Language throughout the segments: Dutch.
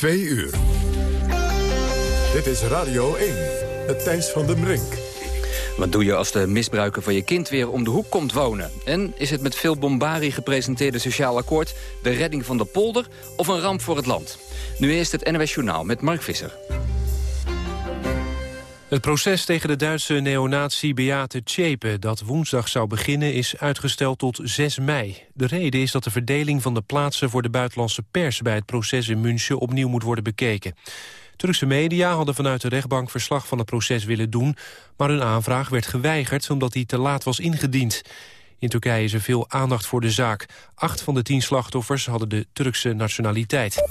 Twee uur. Dit is Radio 1, het Thijs van den Brink. Wat doe je als de misbruiker van je kind weer om de hoek komt wonen? En is het met veel bombarie gepresenteerde sociaal akkoord... de redding van de polder of een ramp voor het land? Nu eerst het NWS Journaal met Mark Visser. Het proces tegen de Duitse neonazi Beate Tjepe... dat woensdag zou beginnen, is uitgesteld tot 6 mei. De reden is dat de verdeling van de plaatsen voor de buitenlandse pers... bij het proces in München opnieuw moet worden bekeken. Turkse media hadden vanuit de rechtbank verslag van het proces willen doen... maar hun aanvraag werd geweigerd omdat die te laat was ingediend. In Turkije is er veel aandacht voor de zaak. Acht van de tien slachtoffers hadden de Turkse nationaliteit.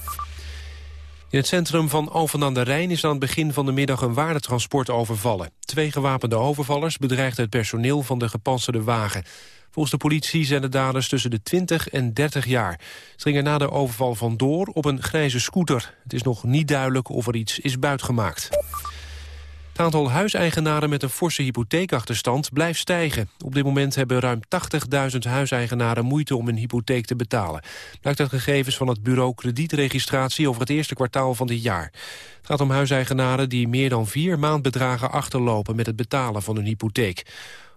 In het centrum van Alphen aan de Rijn is aan het begin van de middag een waardetransport overvallen. Twee gewapende overvallers bedreigden het personeel van de gepantserde wagen. Volgens de politie zijn de daders tussen de 20 en 30 jaar. Ze gingen na de overval vandoor op een grijze scooter. Het is nog niet duidelijk of er iets is buitgemaakt. Het aantal huiseigenaren met een forse hypotheekachterstand blijft stijgen. Op dit moment hebben ruim 80.000 huiseigenaren moeite om hun hypotheek te betalen. Blijkt uit gegevens van het bureau kredietregistratie over het eerste kwartaal van dit jaar. Het gaat om huiseigenaren die meer dan vier maandbedragen achterlopen met het betalen van hun hypotheek.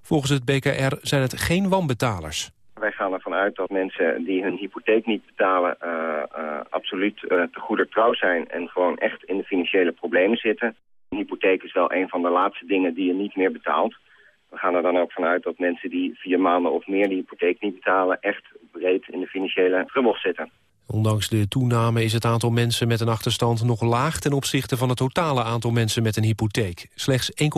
Volgens het BKR zijn het geen wanbetalers. Wij gaan ervan uit dat mensen die hun hypotheek niet betalen... Uh, uh, absoluut uh, te goeder trouw zijn en gewoon echt in de financiële problemen zitten. Een hypotheek is wel een van de laatste dingen die je niet meer betaalt. We gaan er dan ook vanuit dat mensen die vier maanden of meer die hypotheek niet betalen... echt breed in de financiële trubbel zitten. Ondanks de toename is het aantal mensen met een achterstand nog laag... ten opzichte van het totale aantal mensen met een hypotheek. Slechts 1,6%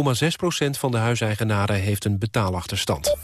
van de huiseigenaren heeft een betaalachterstand.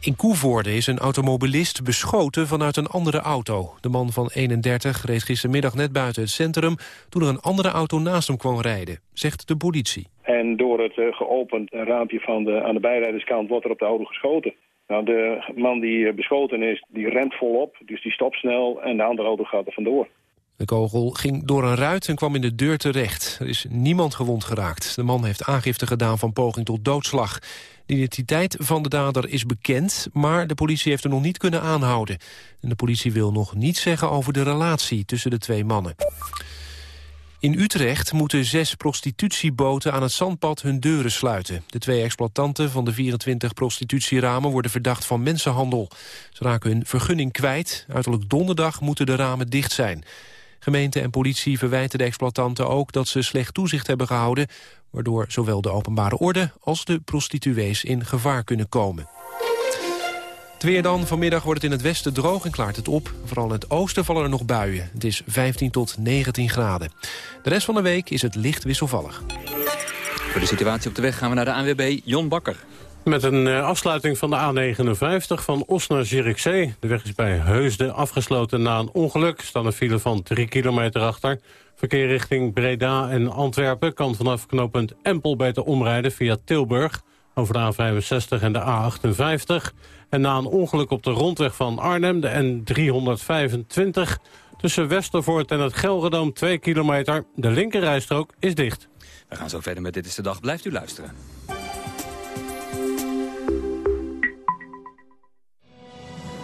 In Koevoorde is een automobilist beschoten vanuit een andere auto. De man van 31 reed gistermiddag net buiten het centrum... toen er een andere auto naast hem kwam rijden, zegt de politie. En door het uh, geopend raampje van de, aan de bijrijderskant wordt er op de auto geschoten. Nou, de man die beschoten is, die rent volop, dus die stopt snel en de andere auto gaat er vandoor. De kogel ging door een ruit en kwam in de deur terecht. Er is niemand gewond geraakt. De man heeft aangifte gedaan van poging tot doodslag. De identiteit van de dader is bekend, maar de politie heeft hem nog niet kunnen aanhouden. En de politie wil nog niets zeggen over de relatie tussen de twee mannen. In Utrecht moeten zes prostitutieboten aan het zandpad hun deuren sluiten. De twee exploitanten van de 24 prostitutieramen worden verdacht van mensenhandel. Ze raken hun vergunning kwijt. Uiterlijk donderdag moeten de ramen dicht zijn. Gemeente en politie verwijten de exploitanten ook dat ze slecht toezicht hebben gehouden... waardoor zowel de openbare orde als de prostituees in gevaar kunnen komen. Het weer dan. Vanmiddag wordt het in het westen droog en klaart het op. Vooral in het oosten vallen er nog buien. Het is 15 tot 19 graden. De rest van de week is het licht wisselvallig. Voor de situatie op de weg gaan we naar de ANWB. Jon Bakker. Met een uh, afsluiting van de A59 van Os naar Zierikzee. De weg is bij Heusden afgesloten na een ongeluk. Staat een file van 3 kilometer achter. Verkeer richting Breda en Antwerpen kan vanaf knooppunt Empel beter omrijden via Tilburg... over de A65 en de A58. En na een ongeluk op de rondweg van Arnhem, de N325... tussen Westervoort en het Gelredome 2 kilometer. De linkerrijstrook is dicht. We gaan zo verder met Dit is de Dag. Blijft u luisteren.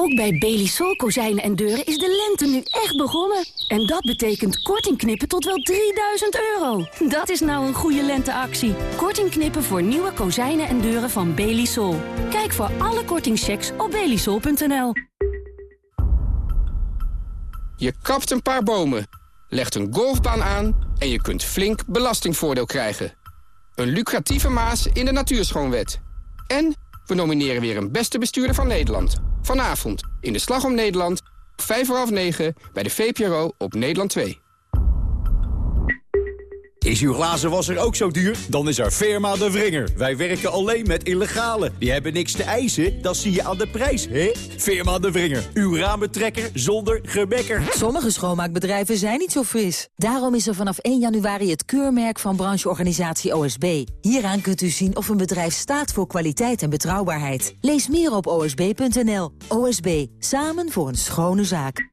Ook bij Belisol kozijnen en deuren is de lente nu echt begonnen. En dat betekent korting knippen tot wel 3000 euro. Dat is nou een goede lenteactie. Korting knippen voor nieuwe kozijnen en deuren van Belisol. Kijk voor alle kortingchecks op belisol.nl. Je kapt een paar bomen, legt een golfbaan aan... en je kunt flink belastingvoordeel krijgen. Een lucratieve maas in de natuurschoonwet. En we nomineren weer een beste bestuurder van Nederland... Vanavond in de Slag om Nederland, 5 voor half 9 bij de VPRO op Nederland 2. Is uw glazenwasser ook zo duur? Dan is er Firma de Vringer. Wij werken alleen met illegale. Die hebben niks te eisen, dat zie je aan de prijs, hè? Firma de Vringer. Uw ramentrekker zonder gebekker. Sommige schoonmaakbedrijven zijn niet zo fris. Daarom is er vanaf 1 januari het keurmerk van brancheorganisatie OSB. Hieraan kunt u zien of een bedrijf staat voor kwaliteit en betrouwbaarheid. Lees meer op osb.nl. OSB, samen voor een schone zaak.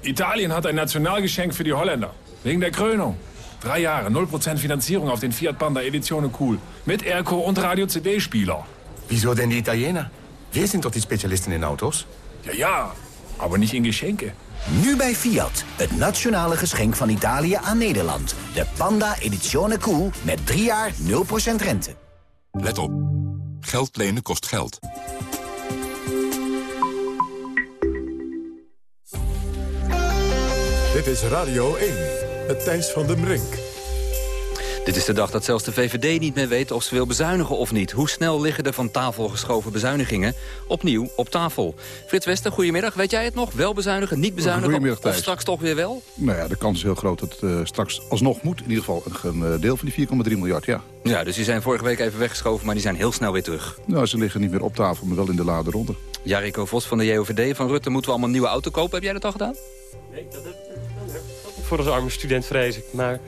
Italien hat ein Nationalgeschenk für die Holländer. Wegen der Krönung. Drei Jahre, 0% Finanzierung auf den Fiat Panda Edizione Cool. Mit Airco und Radio-CD-Spieler. Wieso denn die Italiener? Wir sind doch die Spezialisten in Autos. Ja, ja, aber nicht in Geschenke. Nu bij Fiat, het nationale geschenk van Italië aan Nederland. De Panda Edizione Cool met 3 jaar 0% rente. Let op. Geld lenen kost geld. Dit is Radio 1, het Thijs van den Brink. Dit is de dag dat zelfs de VVD niet meer weet of ze wil bezuinigen of niet. Hoe snel liggen de van tafel geschoven bezuinigingen opnieuw op tafel? Frits Wester, goedemiddag. Weet jij het nog? Wel bezuinigen, niet bezuinigen of straks toch weer wel? Nou ja, de kans is heel groot dat het uh, straks alsnog moet. In ieder geval een uh, deel van die 4,3 miljard, ja. Ja, dus die zijn vorige week even weggeschoven, maar die zijn heel snel weer terug. Nou, ze liggen niet meer op tafel, maar wel in de lade ronde. Jariko Vos van de JOVD van Rutte, moeten we allemaal een nieuwe auto kopen? Heb jij dat al gedaan? Nee, dat heb ik voor als arme student vrees ik. Maar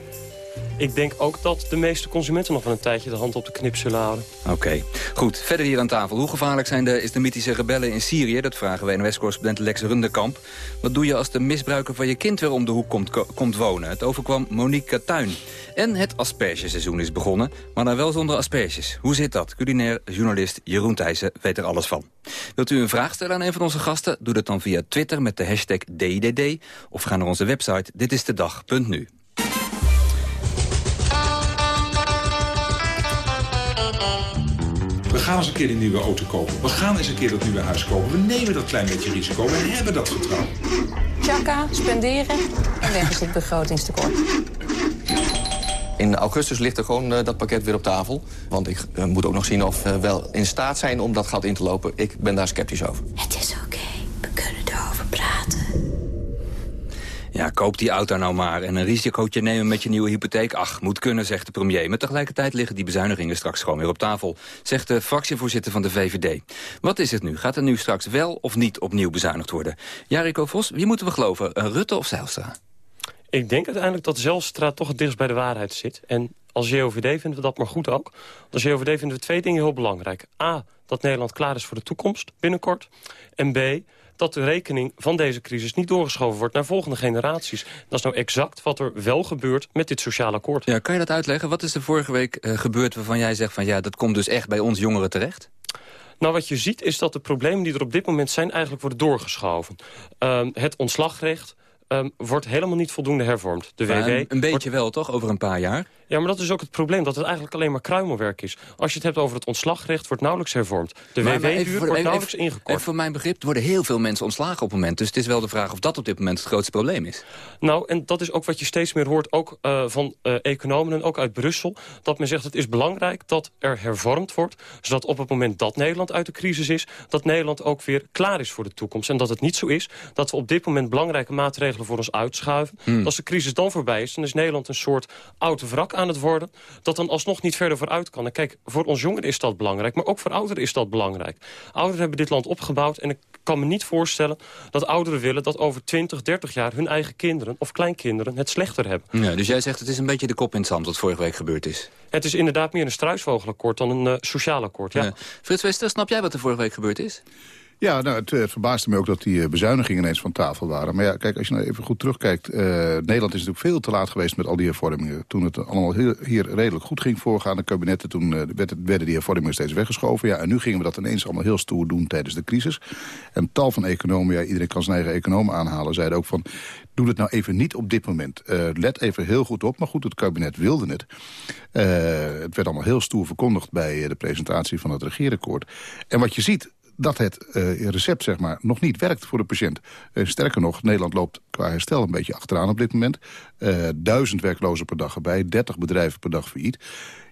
ik denk ook dat de meeste consumenten nog wel een tijdje de hand op de knip zullen houden. Oké, goed. Verder hier aan tafel. Hoe gevaarlijk zijn de islamitische rebellen in Syrië? Dat vragen wij NOS-correspondent Lex Rundekamp. Wat doe je als de misbruiker van je kind weer om de hoek komt, komt wonen? Het overkwam Monique Tuin. En het aspergeseizoen is begonnen, maar dan wel zonder asperges. Hoe zit dat? Culinair journalist Jeroen Thijssen weet er alles van. Wilt u een vraag stellen aan een van onze gasten? Doe dat dan via Twitter met de hashtag DIDD... of ga naar onze website ditistedag.nu. We gaan eens een keer die nieuwe auto kopen. We gaan eens een keer dat nieuwe huis kopen. We nemen dat klein beetje risico. We hebben dat vertrouwen. Tjaka, spenderen en weg is dit begrotingstekort. In augustus ligt er gewoon uh, dat pakket weer op tafel. Want ik uh, moet ook nog zien of we wel in staat zijn om dat gat in te lopen. Ik ben daar sceptisch over. Het is oké, okay. we kunnen erover praten. Ja, koop die auto nou maar en een risicootje nemen met je nieuwe hypotheek. Ach, moet kunnen, zegt de premier. Maar tegelijkertijd liggen die bezuinigingen straks gewoon weer op tafel. Zegt de fractievoorzitter van de VVD. Wat is het nu? Gaat er nu straks wel of niet opnieuw bezuinigd worden? Jariko Vos, wie moeten we geloven? Rutte of Zijlstra? Ik denk uiteindelijk dat Zelstra toch het dichtst bij de waarheid zit. En als JOVD vinden we dat maar goed ook. Als JOVD vinden we twee dingen heel belangrijk. A, dat Nederland klaar is voor de toekomst binnenkort. En B, dat de rekening van deze crisis niet doorgeschoven wordt naar volgende generaties. Dat is nou exact wat er wel gebeurt met dit sociaal akkoord. Ja, kan je dat uitleggen? Wat is er vorige week uh, gebeurd waarvan jij zegt van ja, dat komt dus echt bij ons jongeren terecht? Nou, wat je ziet is dat de problemen die er op dit moment zijn... eigenlijk worden doorgeschoven. Uh, het ontslagrecht, um, wordt helemaal niet voldoende hervormd. De WW een, een beetje wel, toch? Over een paar jaar? Ja, maar dat is ook het probleem, dat het eigenlijk alleen maar kruimelwerk is. Als je het hebt over het ontslagrecht, wordt nauwelijks hervormd. De WW-duur wordt nauwelijks even, ingekort. Even voor mijn begrip, worden heel veel mensen ontslagen op het moment. Dus het is wel de vraag of dat op dit moment het grootste probleem is. Nou, en dat is ook wat je steeds meer hoort, ook uh, van uh, economen en ook uit Brussel. Dat men zegt, het is belangrijk dat er hervormd wordt. Zodat op het moment dat Nederland uit de crisis is... dat Nederland ook weer klaar is voor de toekomst. En dat het niet zo is dat we op dit moment belangrijke maatregelen voor ons uitschuiven. Hmm. Als de crisis dan voorbij is, dan is Nederland een soort oud wrak aan het worden dat dan alsnog niet verder vooruit kan. En kijk, voor ons jongeren is dat belangrijk, maar ook voor ouderen is dat belangrijk. Ouderen hebben dit land opgebouwd en ik kan me niet voorstellen dat ouderen willen... dat over 20, 30 jaar hun eigen kinderen of kleinkinderen het slechter hebben. Ja, dus jij zegt het is een beetje de kop in het zand wat vorige week gebeurd is. Het is inderdaad meer een struisvogelakkoord dan een uh, sociaal akkoord, ja. ja. Frits Wester, snap jij wat er vorige week gebeurd is? Ja, nou, het, het, verbaasde me ook dat die bezuinigingen ineens van tafel waren. Maar ja, kijk, als je nou even goed terugkijkt... Uh, Nederland is natuurlijk veel te laat geweest met al die hervormingen. Toen het allemaal heel, hier redelijk goed ging voorgaande kabinetten... toen werden die hervormingen steeds weggeschoven. Ja, en nu gingen we dat ineens allemaal heel stoer doen tijdens de crisis. En tal van economen, ja, iedereen kan zijn eigen economen aanhalen... zeiden ook van, doe het nou even niet op dit moment. Let even heel goed op, maar goed, het kabinet wilde het. het werd allemaal heel stoer verkondigd bij de presentatie van het regeerakkoord. En wat je ziet dat het uh, recept zeg maar, nog niet werkt voor de patiënt. Uh, sterker nog, Nederland loopt qua herstel een beetje achteraan op dit moment. Uh, duizend werklozen per dag erbij, 30 bedrijven per dag failliet.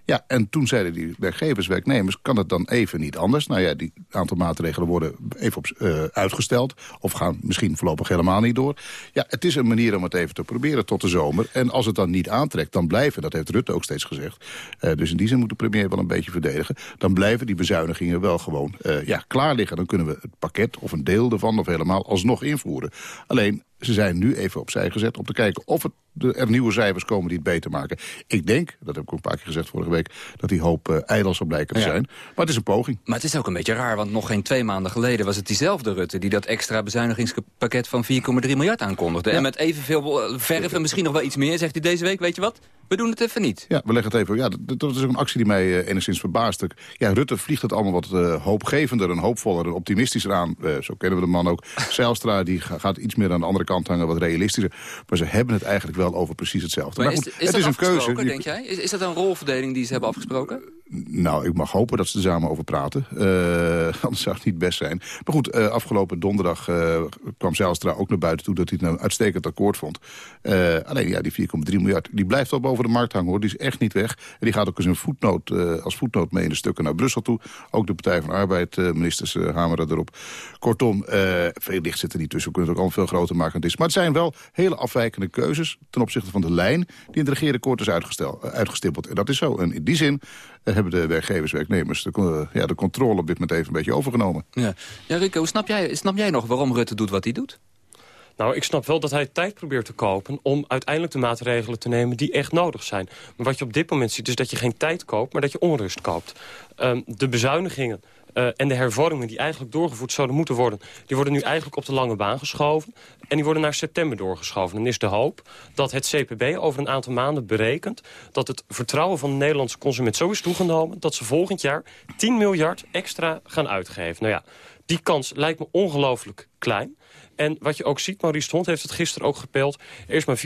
Ja, en toen zeiden die werkgevers, werknemers, kan het dan even niet anders? Nou ja, die aantal maatregelen worden even op, uh, uitgesteld. Of gaan misschien voorlopig helemaal niet door. Ja, het is een manier om het even te proberen tot de zomer. En als het dan niet aantrekt, dan blijven, dat heeft Rutte ook steeds gezegd. Uh, dus in die zin moet de premier wel een beetje verdedigen. Dan blijven die bezuinigingen wel gewoon uh, ja, klaar liggen. Dan kunnen we het pakket of een deel ervan of helemaal alsnog invoeren. Alleen, ze zijn nu even opzij gezet om te kijken of het, er nieuwe cijfers komen die het beter maken. Ik denk, dat heb ik ook een paar keer gezegd vorige week, dat die hoop uh, ijdel zal blijken te zijn. Maar het is een poging. Maar het is ook een beetje raar, want nog geen twee maanden geleden was het diezelfde Rutte die dat extra bezuinigingspakket van 4,3 miljard aankondigde. En met evenveel verf en misschien nog wel iets meer zegt hij deze week, weet je wat? We doen het even niet. Ja, we leggen het even. Ja, dat, dat is ook een actie die mij uh, enigszins verbaast. Ja, Rutte vliegt het allemaal wat uh, hoopgevender en hoopvoller en optimistischer aan. Zo kennen we de man ook. Zijlstra die gaat iets meer aan de andere kant hangen, wat realistischer. Maar ze hebben het eigenlijk wel over precies hetzelfde. Maar, maar goed, is, is het is een keuze. denk jij? Is, is dat een rolverdeling die ze hebben afgesproken? Nou, ik mag hopen dat ze er samen over praten. anders zou het niet best zijn. Maar goed, afgelopen donderdag kwam Zijlstra ook naar buiten toe... dat hij het een uitstekend akkoord vond. alleen ja, die 4,3 miljard, die blijft wel boven de markt hangen, hoor. Die is echt niet weg. En die gaat ook eens een voetnoot, uh, als voetnoot mee in de stukken naar Brussel toe. Ook de Partij van Arbeid, uh, ministers uh, hameren erop. Kortom, veel licht zit er niet tussen. We kunnen het ook al veel groter maken dit. Maar het zijn wel hele afwijkende keuzes ten opzichte van de lijn... die in het regeerakkoord is uitgestippeld. En dat is zo. En in die zin hebben de werkgevers, werknemers... De, ja, de controle op dit moment even een beetje overgenomen. Ja, ja Rico, snap jij, snap jij nog waarom Rutte doet wat hij doet? Nou, ik snap wel dat hij tijd probeert te kopen... om uiteindelijk de maatregelen te nemen die echt nodig zijn. Maar wat je op dit moment ziet is dat je geen tijd koopt... maar dat je onrust koopt. Um, de bezuinigingen uh, en de hervormingen die eigenlijk doorgevoerd zouden moeten worden... die worden nu eigenlijk op de lange baan geschoven. En die worden naar september doorgeschoven. En is de hoop dat het CPB over een aantal maanden berekent... dat het vertrouwen van de Nederlandse consument zo is toegenomen... dat ze volgend jaar 10 miljard extra gaan uitgeven. Nou ja, die kans lijkt me ongelooflijk klein. En wat je ook ziet, Maurice Stond heeft het gisteren ook gepeeld... er is maar 54%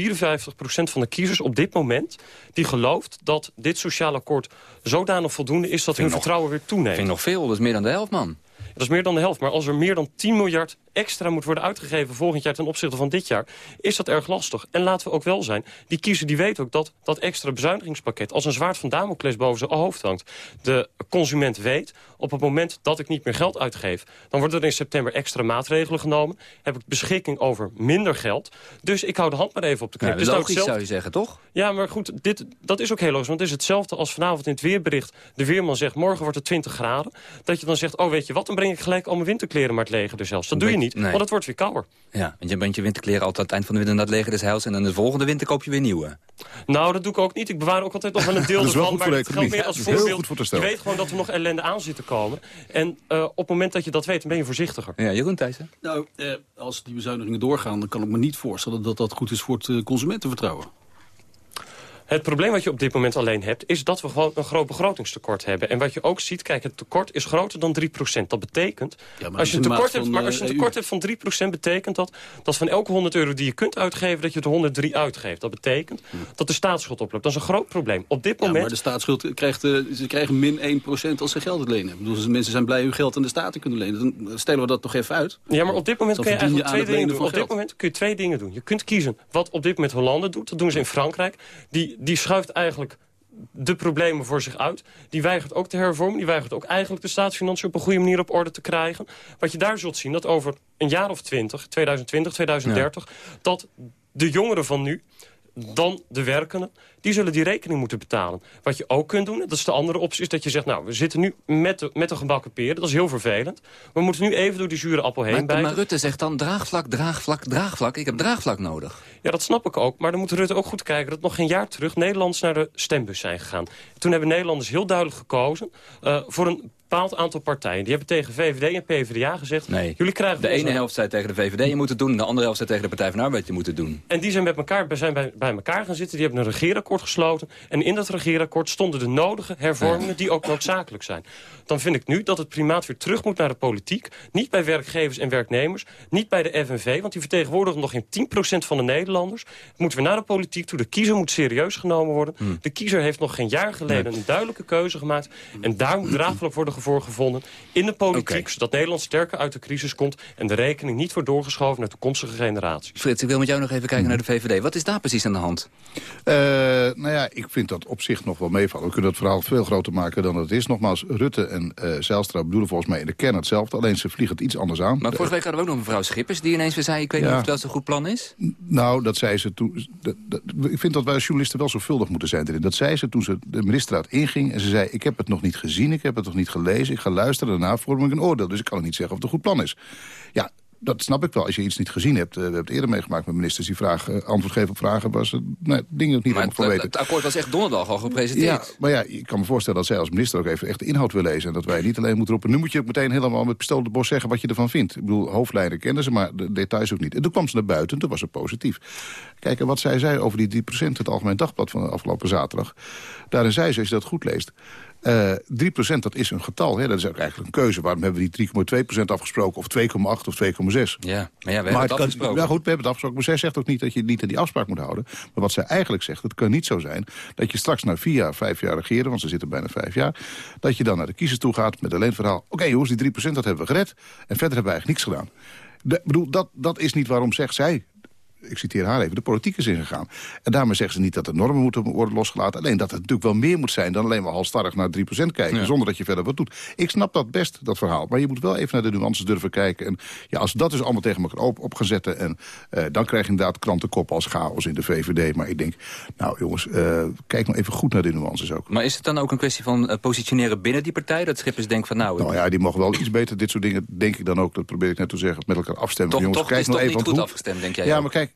van de kiezers op dit moment... die gelooft dat dit sociaal akkoord zodanig voldoende is... dat hun vertrouwen weer toeneemt. Ik vind nog veel, dat is meer dan de helft, man. Dat is meer dan de helft. Maar als er meer dan 10 miljard extra moet worden uitgegeven volgend jaar ten opzichte van dit jaar, is dat erg lastig. En laten we ook wel zijn, die kiezer die weet ook dat dat extra bezuinigingspakket als een zwaard van Damocles boven zijn hoofd hangt. De consument weet, op het moment dat ik niet meer geld uitgeef, dan worden er in september extra maatregelen genomen. Heb ik beschikking over minder geld. Dus ik hou de hand maar even op de knip. Ja, dat is logisch, zou je zeggen, toch? Ja, maar goed, dit, dat is ook heel logisch. Want het is hetzelfde als vanavond in het weerbericht de weerman zegt, morgen wordt het 20 graden. Dat je dan zegt, oh weet je wat, dan breng ik gelijk al mijn winterkleren maar het leger er zelfs. Dat doe je niet, nee. want het wordt weer kouder. Ja, want je brengt je winterkleren altijd aan het eind van de winter naar het leger des heils... en dan de volgende winter koop je weer nieuwe. Nou, dat doe ik ook niet. Ik bewaar ook altijd nog wel een deel ervan. Maar het geldt meer als voorbeeld. je weet gewoon dat er nog ellende aan zit te komen. En uh, op het moment dat je dat weet, dan ben je voorzichtiger. Ja, Jeroen Thijssen? Nou, eh, als die bezuinigingen doorgaan... dan kan ik me niet voorstellen dat dat goed is voor het uh, consumentenvertrouwen. Het probleem wat je op dit moment alleen hebt... is dat we gewoon een groot begrotingstekort hebben. En wat je ook ziet, kijk, het tekort is groter dan 3% Dat betekent, als je een tekort, hebt, maar als je een tekort hebt van 3% betekent dat... dat van elke 100 euro die je kunt uitgeven... dat je er 103 uitgeeft. Dat betekent hm. dat de staatsschuld oploopt. Dat is een groot probleem. Op dit moment... maar de staatsschuld krijgt, uh, ze krijgen min 1% als ze geld lenen. Ik bedoel, mensen zijn blij hun geld aan de staat te kunnen lenen. Dan stellen we dat toch even uit. Ja, maar op dit moment kun je eigenlijk twee dingen doen. Op dit moment kun je twee dingen doen. Je kunt kiezen wat op dit moment Hollande doet. Dat doen ze in Frankrijk. Die die schuift eigenlijk de problemen voor zich uit. Die weigert ook te hervormen. Die weigert ook eigenlijk de staatsfinanciën op een goede manier op orde te krijgen. Wat je daar zult zien, dat over een jaar of twintig, 2020, 2030... dat de jongeren van nu dan de werkenden, die zullen die rekening moeten betalen. Wat je ook kunt doen, dat is de andere optie, is dat je zegt... nou, we zitten nu met de, met de gebakken peren, dat is heel vervelend. We moeten nu even door die zure appel heen maar, maar Rutte zegt dan draagvlak, draagvlak, draagvlak. Ik heb draagvlak nodig. Ja, dat snap ik ook. Maar dan moet Rutte ook goed kijken dat nog geen jaar terug... Nederlanders naar de stembus zijn gegaan. Toen hebben Nederlanders heel duidelijk gekozen... Uh, voor een bepaald aantal partijen. Die hebben tegen VVD en PvdA gezegd... Nee, jullie krijgen de ene helft zei tegen de VVD je moet het doen... de andere helft zei tegen de Partij van Arbeid je moet het doen. En die zijn, met elkaar, zijn bij, bij elkaar gaan zitten. Die hebben een regeerakkoord gesloten. En in dat regeerakkoord stonden de nodige hervormingen... die ook noodzakelijk zijn. Dan vind ik nu dat het primaat weer terug moet naar de politiek. Niet bij werkgevers en werknemers. Niet bij de FNV, want die vertegenwoordigen nog geen 10% van de Nederlanders. Moeten we naar de politiek toe. De kiezer moet serieus genomen worden. Hmm. De kiezer heeft nog geen jaar geleden een duidelijke keuze gemaakt. En daar moet draagvlak worden oplossingen voor gevonden in de politiek... zodat Nederland sterker uit de crisis komt... en de rekening niet wordt doorgeschoven naar toekomstige generaties. Frits, ik wil met jou nog even kijken naar de VVD. Wat is daar precies aan de hand? Uh, nou ja, ik vind dat op zich nog wel meevallen. We kunnen het verhaal veel groter maken dan het is. Nogmaals, Rutte en uh, Zijlstra bedoelen volgens mij in de kern hetzelfde. Alleen ze vliegen het iets anders aan. Maar vorige week hadden we ook nog mevrouw Schippers... die ineens weer zei, ik weet niet of dat zo'n goed plan is. Nou, dat zei ze toen... ik vind dat wij als journalisten wel zorgvuldig moeten zijn erin. Dat zei ze toen ze de ministerraad inging. En ze zei, ik heb het nog niet gezien, ik heb het nog niet gelezen. Ik ga luisteren, daarna vorm ik een oordeel. Dus ik kan niet zeggen of het een goed plan is. Ja, dat snap ik wel. Als je iets niet gezien hebt. Uh, we hebben het eerder meegemaakt met ministers die vragen, uh, antwoord geven op vragen... waar ze nou, dingen niet maar voor weten. Het akkoord was echt donderdag al gepresenteerd. Ja, maar ja, ik kan me voorstellen dat zij als minister ook even echt de inhoud wil lezen. En dat wij niet alleen moeten roepen... nu moet je ook meteen helemaal met pistool de bos zeggen wat je ervan vindt. Ik bedoel, hoofdlijnen kenden ze, maar de details ook niet. En toen kwam ze naar buiten en toen was het positief. Kijk, en wat zij zei over die 3%, het Algemeen Dagblad van de afgelopen zaterdag... daarin zei ze, als je dat goed leest... Uh, 3% dat is een getal. Hè? Dat is ook eigenlijk een keuze. Waarom hebben we die 3,2% afgesproken of 2,8 of 2,6? Ja, maar ja, we hebben maar het, afgesproken. Ja goed, we hebben het afgesproken. Maar zij zegt ook niet dat je niet aan die afspraak moet houden. Maar wat zij eigenlijk zegt, het kan niet zo zijn... dat je straks na vier jaar, vijf jaar regeren... want ze zitten bijna vijf jaar... dat je dan naar de kiezers toe gaat met alleen het verhaal... oké okay, jongens, die 3% dat hebben we gered... en verder hebben we eigenlijk niks gedaan. De, bedoel, dat, dat is niet waarom zegt zij ik citeer haar even, de politiek is ingegaan. En daarmee zeggen ze niet dat de normen moeten worden losgelaten. Alleen dat het natuurlijk wel meer moet zijn dan alleen maar halstarrig naar 3% kijken. Zonder dat je verder wat doet. Ik snap dat best, dat verhaal. Maar je moet wel even naar de nuances durven kijken. En ja, als dat dus allemaal tegen elkaar op, op gaan zetten... En, uh, dan krijg je inderdaad krantenkop als chaos in de VVD. Maar ik denk, nou jongens, uh, kijk nou even goed naar de nuances ook. Maar is het dan ook een kwestie van uh, positioneren binnen die partij? Dat Schippers denkt van nou... Nou ja, die mogen wel iets beter dit soort dingen, denk ik dan ook. Dat probeer ik net te zeggen, met elkaar afstemmen. Toch, jongens, toch, kijk is nou toch even, niet goed hoe... afgestemd, denk jij Ja, ook? maar kijk,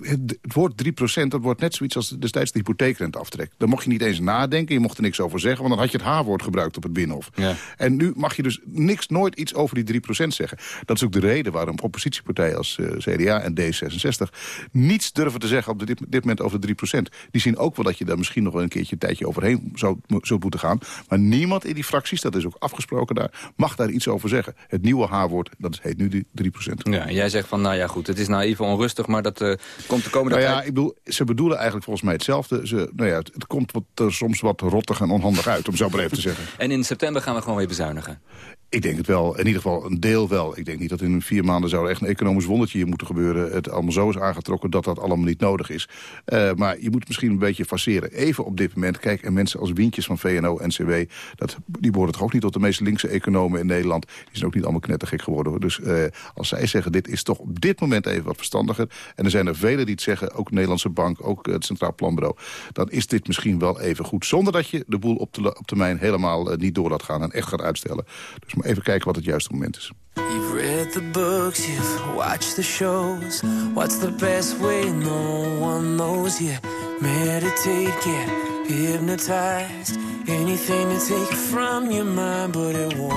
het, het woord 3% dat wordt net zoiets als destijds de hypotheekrente aftrek. Daar mocht je niet eens nadenken, je mocht er niks over zeggen... want dan had je het H-woord gebruikt op het Binnenhof. Ja. En nu mag je dus niks, nooit iets over die 3% zeggen. Dat is ook de reden waarom oppositiepartijen als uh, CDA en D66... niets durven te zeggen op dit, dit moment over de 3%. Die zien ook wel dat je daar misschien nog wel een keertje een tijdje overheen zou, zou moeten gaan. Maar niemand in die fracties, dat is ook afgesproken daar... mag daar iets over zeggen. Het nieuwe H-woord, dat heet nu die 3%. Ja, jij zegt van, nou ja goed, het is nou even onrustig... maar dat uh, komt de komende nou ja, ik bedoel, ze bedoelen eigenlijk volgens mij hetzelfde. Ze, nou ja, het, het komt wat, uh, soms wat rottig en onhandig uit, om zo maar even te zeggen. En in september gaan we gewoon weer bezuinigen? Ik denk het wel. In ieder geval een deel wel. Ik denk niet dat in vier maanden zou er echt een economisch wondertje hier moeten gebeuren. Het allemaal zo is aangetrokken dat dat allemaal niet nodig is. Uh, maar je moet misschien een beetje faceren. Even op dit moment. Kijk, en mensen als Wientjes van VNO, NCW... Dat, die behoren toch ook niet tot de meest linkse economen in Nederland. Die zijn ook niet allemaal knettergek geworden. Dus uh, als zij zeggen, dit is toch op dit moment even wat verstandiger... en er zijn er velen die het zeggen, ook de Nederlandse Bank... ook het Centraal Planbureau... dan is dit misschien wel even goed. Zonder dat je de boel op, termijn helemaal uh, niet door laat gaan... en echt gaat uitstellen. Dus maar even kijken wat het juiste moment is. You've read the books, you've watched the shows. What's the best way? No one knows. You meditate, get hypnotized. Anything to take from your mind, but it won't.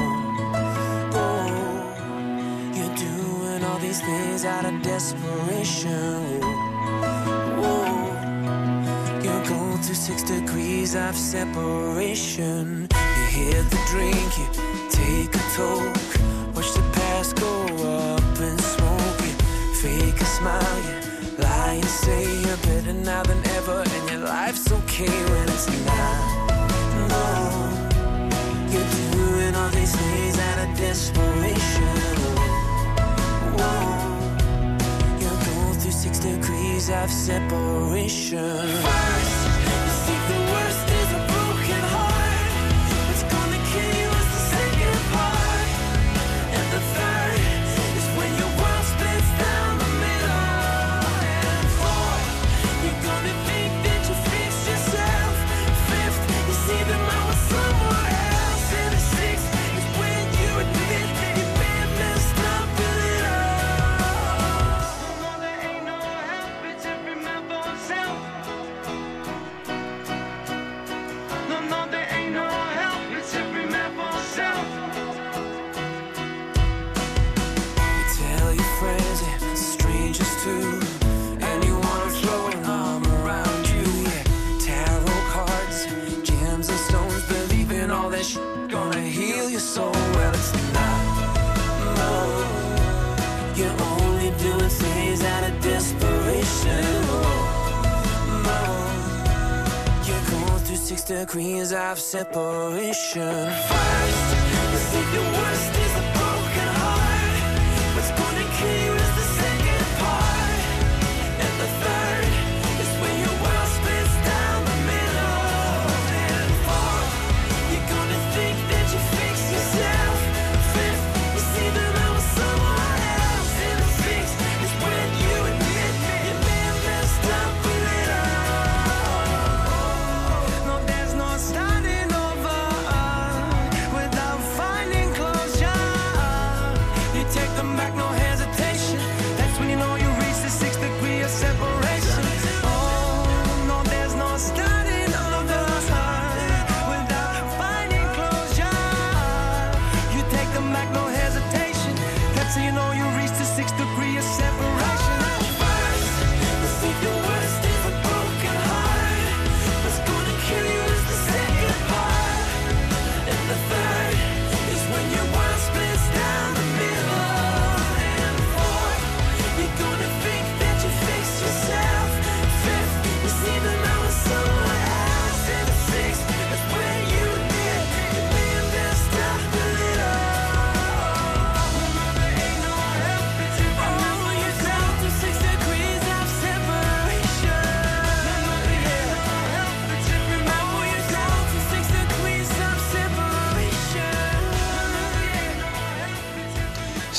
Oh, you're doing all these things out of desperation. Through six degrees of separation. You hit the drink, you take a toke. Watch the past go up in smoke. You fake a smile, you lie and say you're better now than ever, and your life's okay when it's not. No, you're doing all these things out of desperation. Whoa, you're going through six degrees of separation. First, degrees of separation. First, you see the worst is a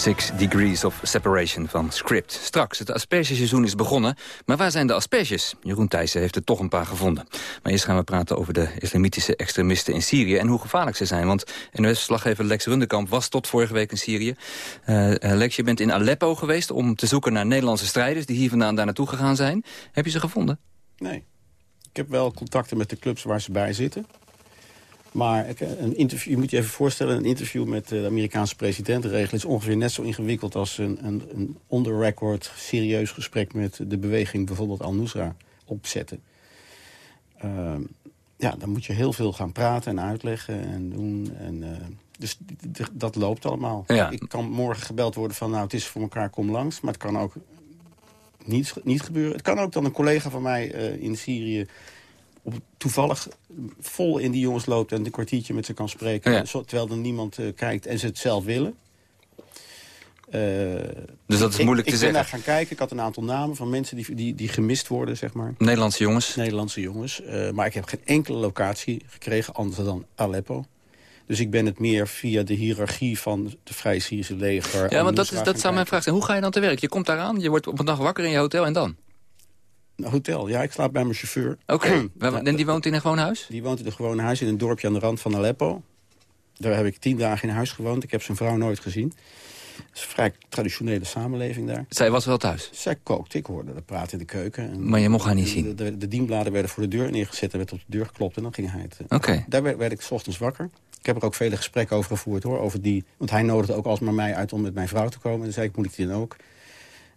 Six Degrees of Separation van Script. Straks, het aspergeseizoen is begonnen. Maar waar zijn de asperges? Jeroen Thijssen heeft er toch een paar gevonden. Maar eerst gaan we praten over de islamitische extremisten in Syrië... en hoe gevaarlijk ze zijn. Want NOS-slaggever Lex Rundekamp was tot vorige week in Syrië. Eh, Lex, je bent in Aleppo geweest om te zoeken naar Nederlandse strijders... die hier vandaan daar naartoe gegaan zijn. Heb je ze gevonden? Nee. Ik heb wel contacten met de clubs waar ze bij zitten. Maar eh, een interview, je moet je even voorstellen... een interview met de Amerikaanse president regelen... is ongeveer net zo ingewikkeld als een, een, een on-the-record... serieus gesprek met de beweging bijvoorbeeld Al-Nusra opzetten. Ehm, ja, dan moet je heel veel gaan praten en uitleggen en doen. En, eh, dus dat loopt allemaal. Ja. Ik kan morgen gebeld worden van... nou, het is voor elkaar, kom langs. Maar het kan ook niet, niet gebeuren. Het kan ook dan een collega van mij eh, in Syrië... Op, toevallig vol in die jongens loopt en een kwartiertje met ze kan spreken... Ja. zo- terwijl er niemand eh, kijkt en ze het zelf willen. Eh, Dus dat is ik- moeilijk te Ik zeggen. ben daar gaan kijken. Ik had een aantal namen van mensen die, die, die gemist worden, zeg maar. Nederlandse jongens? Nederlandse jongens. Eh, maar ik heb geen enkele locatie gekregen, anders dan Aleppo. Dus ik ben het meer via de hiërarchie van het Vrije Syrische leger... Ja, want dat, is, dat zou mijn vraag zijn. Hoe ga je dan te werk? Je komt daaraan, je wordt op een dag wakker in je hotel en dan? Hotel, ja, ik slaap bij mijn chauffeur. Oké, en die woont in een gewoon huis? Die woont in een gewone huis in een dorpje aan de rand van Aleppo. Daar heb ik tien dagen in huis gewoond. Ik heb zijn vrouw nooit gezien. Het is een vrij traditionele samenleving daar. Zij was wel thuis? Zij kookte, ik hoorde dat praten in de keuken. En Maar je mocht haar niet de- zien? De, de, de dienbladen werden voor de deur neergezet. Er werd op de deur geklopt en dan ging hij het... eh, Oké. Daar werd, werd ik 's ochtends wakker. Ik heb er ook vele gesprekken over gevoerd hoor. Over die, want hij nodigde ook alsmaar mij uit om met mijn vrouw te komen. En dan zei ik, moet ik die dan ook?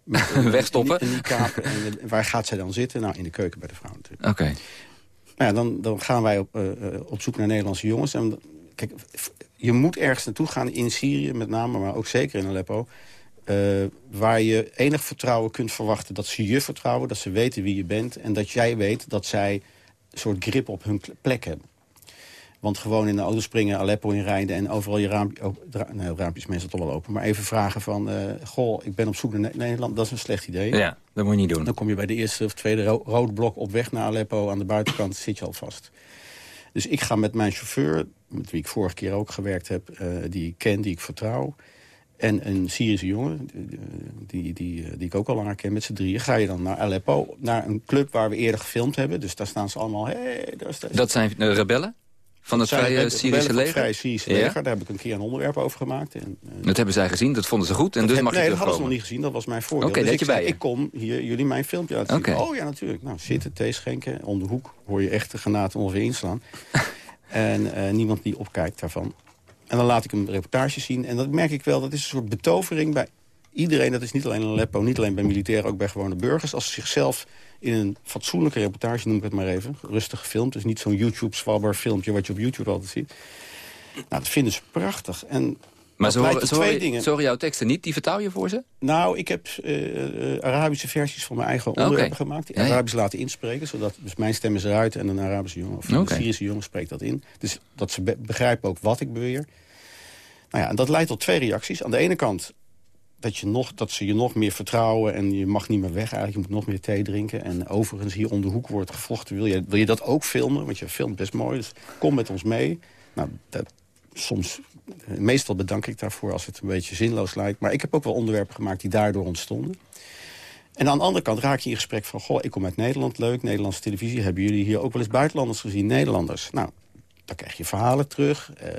Met, Wegstoppen? En, waar gaat zij dan zitten? Nou, in de keuken bij de vrouw natuurlijk. Oké. Nou ja, dan, dan gaan wij op, eh, op zoek naar Nederlandse jongens. En, kijk, je moet ergens naartoe gaan in Syrië met name, maar ook zeker in Aleppo... eh, waar je enig vertrouwen kunt verwachten. Dat ze je vertrouwen, dat ze weten wie je bent... en dat jij weet dat zij een soort grip op hun plek hebben. Want gewoon in de auto springen, Aleppo inrijden... en overal je raampje... Oh, dra- nee, het raampje is meestal toch wel open. Maar even vragen van... eh, goh, ik ben op zoek naar Ne- Nederland. Dat is een slecht idee. Ja, dat moet je niet doen. Dan kom je bij de eerste of tweede ro roodblok op weg naar Aleppo. Aan de buitenkant zit je al vast. Dus ik ga met mijn chauffeur, met wie ik vorige keer ook gewerkt heb... eh, die ik ken, die ik vertrouw... en een Syrische jongen, die, die, die, die ik ook al langer ken... met z'n drieën ga je dan naar Aleppo, naar een club waar we eerder gefilmd hebben. Dus daar staan ze allemaal... Hey, daar is Dat zijn rebellen? Van het Vrije Syrische leger? Vrije Syrische Ja. leger. Daar heb ik een keer een onderwerp over gemaakt. En, eh, Dat hebben zij gezien, dat vonden ze goed. En dus heb- mag je nee, dat hadden ze nog niet gezien. Dat was mijn voordeel. Oké, dus dat ik je bij je. ik kom hier jullie mijn filmpje laten zien. Oh ja, natuurlijk. Nou, zitten, thee schenken. Om de hoek hoor je echt de granaten ongeveer inslaan. en eh, niemand die opkijkt daarvan. En dan laat ik een reportage zien. En dat merk ik wel, dat is een soort betovering bij iedereen. Dat is niet alleen in Aleppo, niet alleen bij militairen, ook bij gewone burgers. Als ze zichzelf in een fatsoenlijke reportage, noem ik het maar even... rustig gefilmd, dus niet zo'n YouTube-zwabber filmpje... wat je op YouTube altijd ziet. Nou, dat vinden ze prachtig. En Maar horen, tot ze, twee dingen. horen jouw teksten niet, die vertaal je voor ze? Nou, ik heb eh, eh, Arabische versies van mijn eigen onderwerpen gemaakt. Die Ja, ja. Arabisch laten inspreken. Zodat, dus mijn stem is eruit en een Arabische jongen of een. Syrische jongen spreekt dat in. Dus dat ze be- begrijpen ook wat ik beweer. Nou ja, en dat leidt tot twee reacties. Aan de ene kant dat, je nog, dat ze je nog meer vertrouwen en je mag niet meer weg eigenlijk. Je moet nog meer thee drinken. En overigens hier om de hoek wordt gevochten. Wil je, wil je dat ook filmen? Want je filmt best mooi. Dus kom met ons mee. Nou, dat, soms, eh, meestal bedank ik daarvoor als het een beetje zinloos lijkt. Maar ik heb ook wel onderwerpen gemaakt die daardoor ontstonden. En aan de andere kant raak je in gesprek van... goh, ik kom uit Nederland, leuk, Nederlandse televisie. Hebben jullie hier ook wel eens buitenlanders gezien, Nederlanders? Nou, dan krijg je verhalen terug. eh,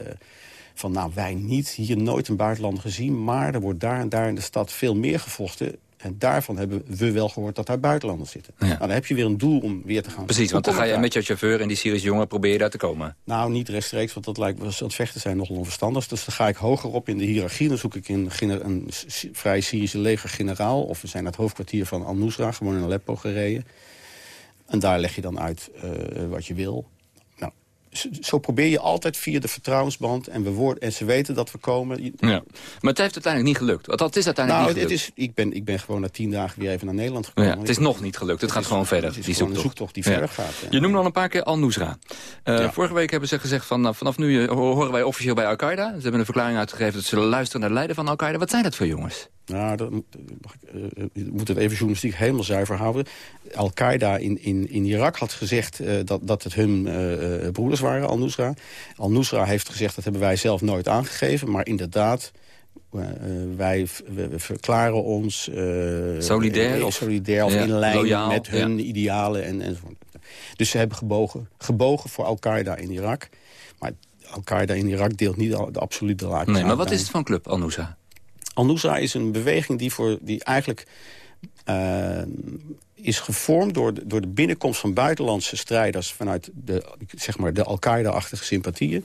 van, nou, wij niet, hier nooit een buitenlander gezien... maar er wordt daar en daar in de stad veel meer gevochten... En daarvan hebben we wel gehoord dat daar buitenlanders zitten. Nou, dan heb je weer een doel om weer te gaan. Precies, want dan ga je met je chauffeur en die Syrische jongen proberen daar te komen. Nou, niet rechtstreeks, want dat lijkt me aan het vechten zijn nogal onverstandig. Dus dan ga ik hoger op in de hiërarchie. Dan zoek ik een, een vrij Syrische legergeneraal. Of we zijn naar het hoofdkwartier van Al-Nusra, gewoon in Aleppo gereden. En daar leg je dan uit eh, wat je wil. Zo, probeer je altijd via de vertrouwensband. En, we worden, en ze weten dat we komen. Ja. Maar het heeft uiteindelijk niet gelukt. Want het is uiteindelijk nou, niet gelukt. is, ik, ben, ik ben gewoon na tien dagen weer even naar Nederland Ja, gekomen. het is nog niet gelukt. Het, gaat gewoon verder. Het is die zoektocht. zoektocht die Ja. verder gaat. ja. Je noemde al een paar keer Al-Nusra. Eh, Vorige week hebben ze gezegd van nou, vanaf nu eh, horen wij officieel bij Al-Qaeda. Ze hebben een verklaring uitgegeven dat ze luisteren naar de leider van Al-Qaeda. Wat zijn dat voor jongens? Nou, dat, moet- ik, eh, eh, moet het even journalistiek helemaal zuiver houden. Al-Qaeda in, in, in Irak had gezegd eh, dat, dat het hun eh, eh, broeders waren, Al-Nusra. Al-Nusra heeft gezegd, dat hebben wij zelf nooit aangegeven. Maar inderdaad, eh, eh, wij we- verklaren ons... eh, Solidair eh, of- solidair of Ja, in lijn loyaal, met hun ja. idealen. En, enzovoort. Dus ze hebben gebogen, gebogen voor Al-Qaeda in Irak. Maar Al-Qaeda in Irak deelt niet de absolute laakjes Nee, maar wat is het van club Al-Nusra? Al-Nusra is een beweging die, voor, die eigenlijk eh, is gevormd door de, door de binnenkomst van buitenlandse strijders... vanuit de, zeg maar, de Al-Qaeda-achtige sympathieën.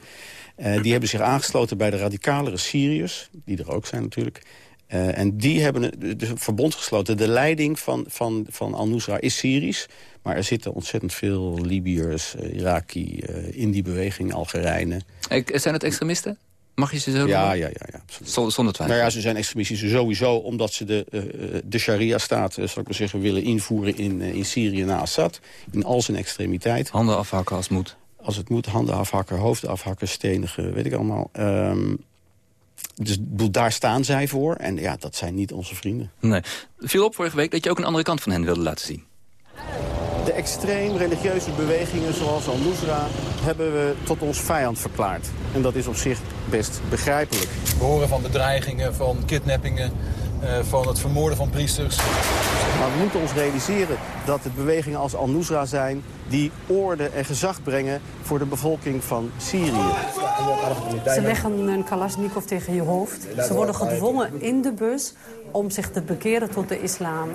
Eh, die hebben zich aangesloten bij de radicalere Syriërs, die er ook zijn natuurlijk. Eh, en die hebben een, verbond gesloten. De leiding van, van, van Al-Nusra is Syrisch. Maar er zitten ontzettend veel Libiërs, Iraki in die beweging, Algerijnen. Zijn het extremisten? Mag je ze zo Ja, noemen? ja, ja, ja absoluut. Zonder, twijfel. Nou ja, ze zijn extremistische sowieso omdat ze de, eh, de sharia-staat, eh, zal ik maar zeggen, willen invoeren in, eh, in Syrië na Assad. In al zijn extremiteit. Handen afhakken als het moet. Als het moet, handen afhakken, hoofden afhakken, stenigen, weet ik allemaal. Ehm, dus daar staan zij voor. En ja, dat zijn niet onze vrienden. Nee. Viel op vorige week dat je ook een andere kant van hen wilde laten zien. De extreem religieuze bewegingen zoals Al-Nusra hebben we tot ons vijand verklaard. En dat is op zich best begrijpelijk. We horen van bedreigingen, van kidnappingen, eh, van het vermoorden van priesters. Maar we moeten ons realiseren dat het bewegingen als Al-Nusra zijn... die orde en gezag brengen voor de bevolking van Syrië. Ze leggen een kalasjnikov tegen je hoofd. Ze worden gedwongen in de bus om zich te bekeren tot de islam.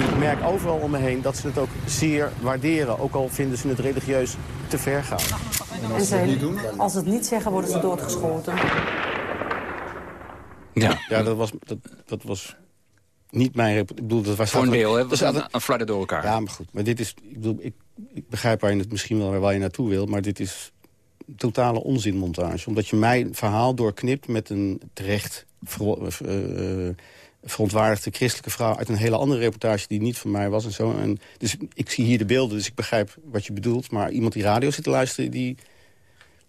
En ik merk overal om me heen dat ze het ook zeer waarderen. Ook al vinden ze het religieus te ver gaan. En ze, als ze het niet zeggen, worden ze doodgeschoten. Ja, ja dat, was, dat, dat was niet mijn... rep- Ik bedoel, dat was Voor een deel, hè? dat We zat- zijn een flarden door elkaar. Ja, maar goed. Maar dit is... Ik, bedoel, ik, ik begrijp waar je het misschien wel waar je naartoe wil... maar dit is totale onzinmontage. Omdat je mijn verhaal doorknipt met een terecht... eh, eh, verontwaardigde christelijke vrouw... uit een hele andere reportage die niet van mij was. En zo. En, dus ik zie hier de beelden, dus ik begrijp wat je bedoelt. Maar iemand die radio zit te luisteren, die...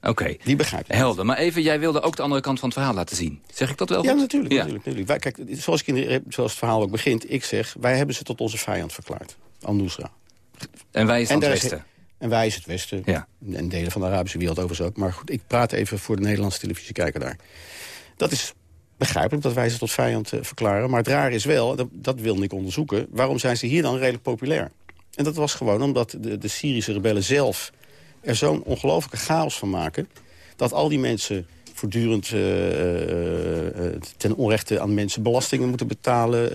Oké. Die begrijpt het. Helder. Maar even, jij wilde ook de andere kant van het verhaal laten zien. Zeg ik dat wel Ja, goed? natuurlijk. Ja. natuurlijk, natuurlijk. Wij, kijk, zoals, ik in de, zoals het verhaal ook begint, ik zeg... wij hebben ze tot onze vijand verklaard. Al-Nusra. En wij is het is- Westen. En wij is het Westen. Ja. En delen van de Arabische wereld overigens ook. Maar goed, ik praat even voor de Nederlandse televisiekijker daar. Dat is begrijpelijk dat wij ze tot vijand eh, verklaren. Maar het raar is wel, dat, dat wilde ik onderzoeken... waarom zijn ze hier dan redelijk populair? En dat was gewoon omdat de, de Syrische rebellen zelf... er zo'n ongelofelijke chaos van maken... dat al die mensen voortdurend eh, eh, eh, ten onrechte aan mensen belastingen moeten betalen.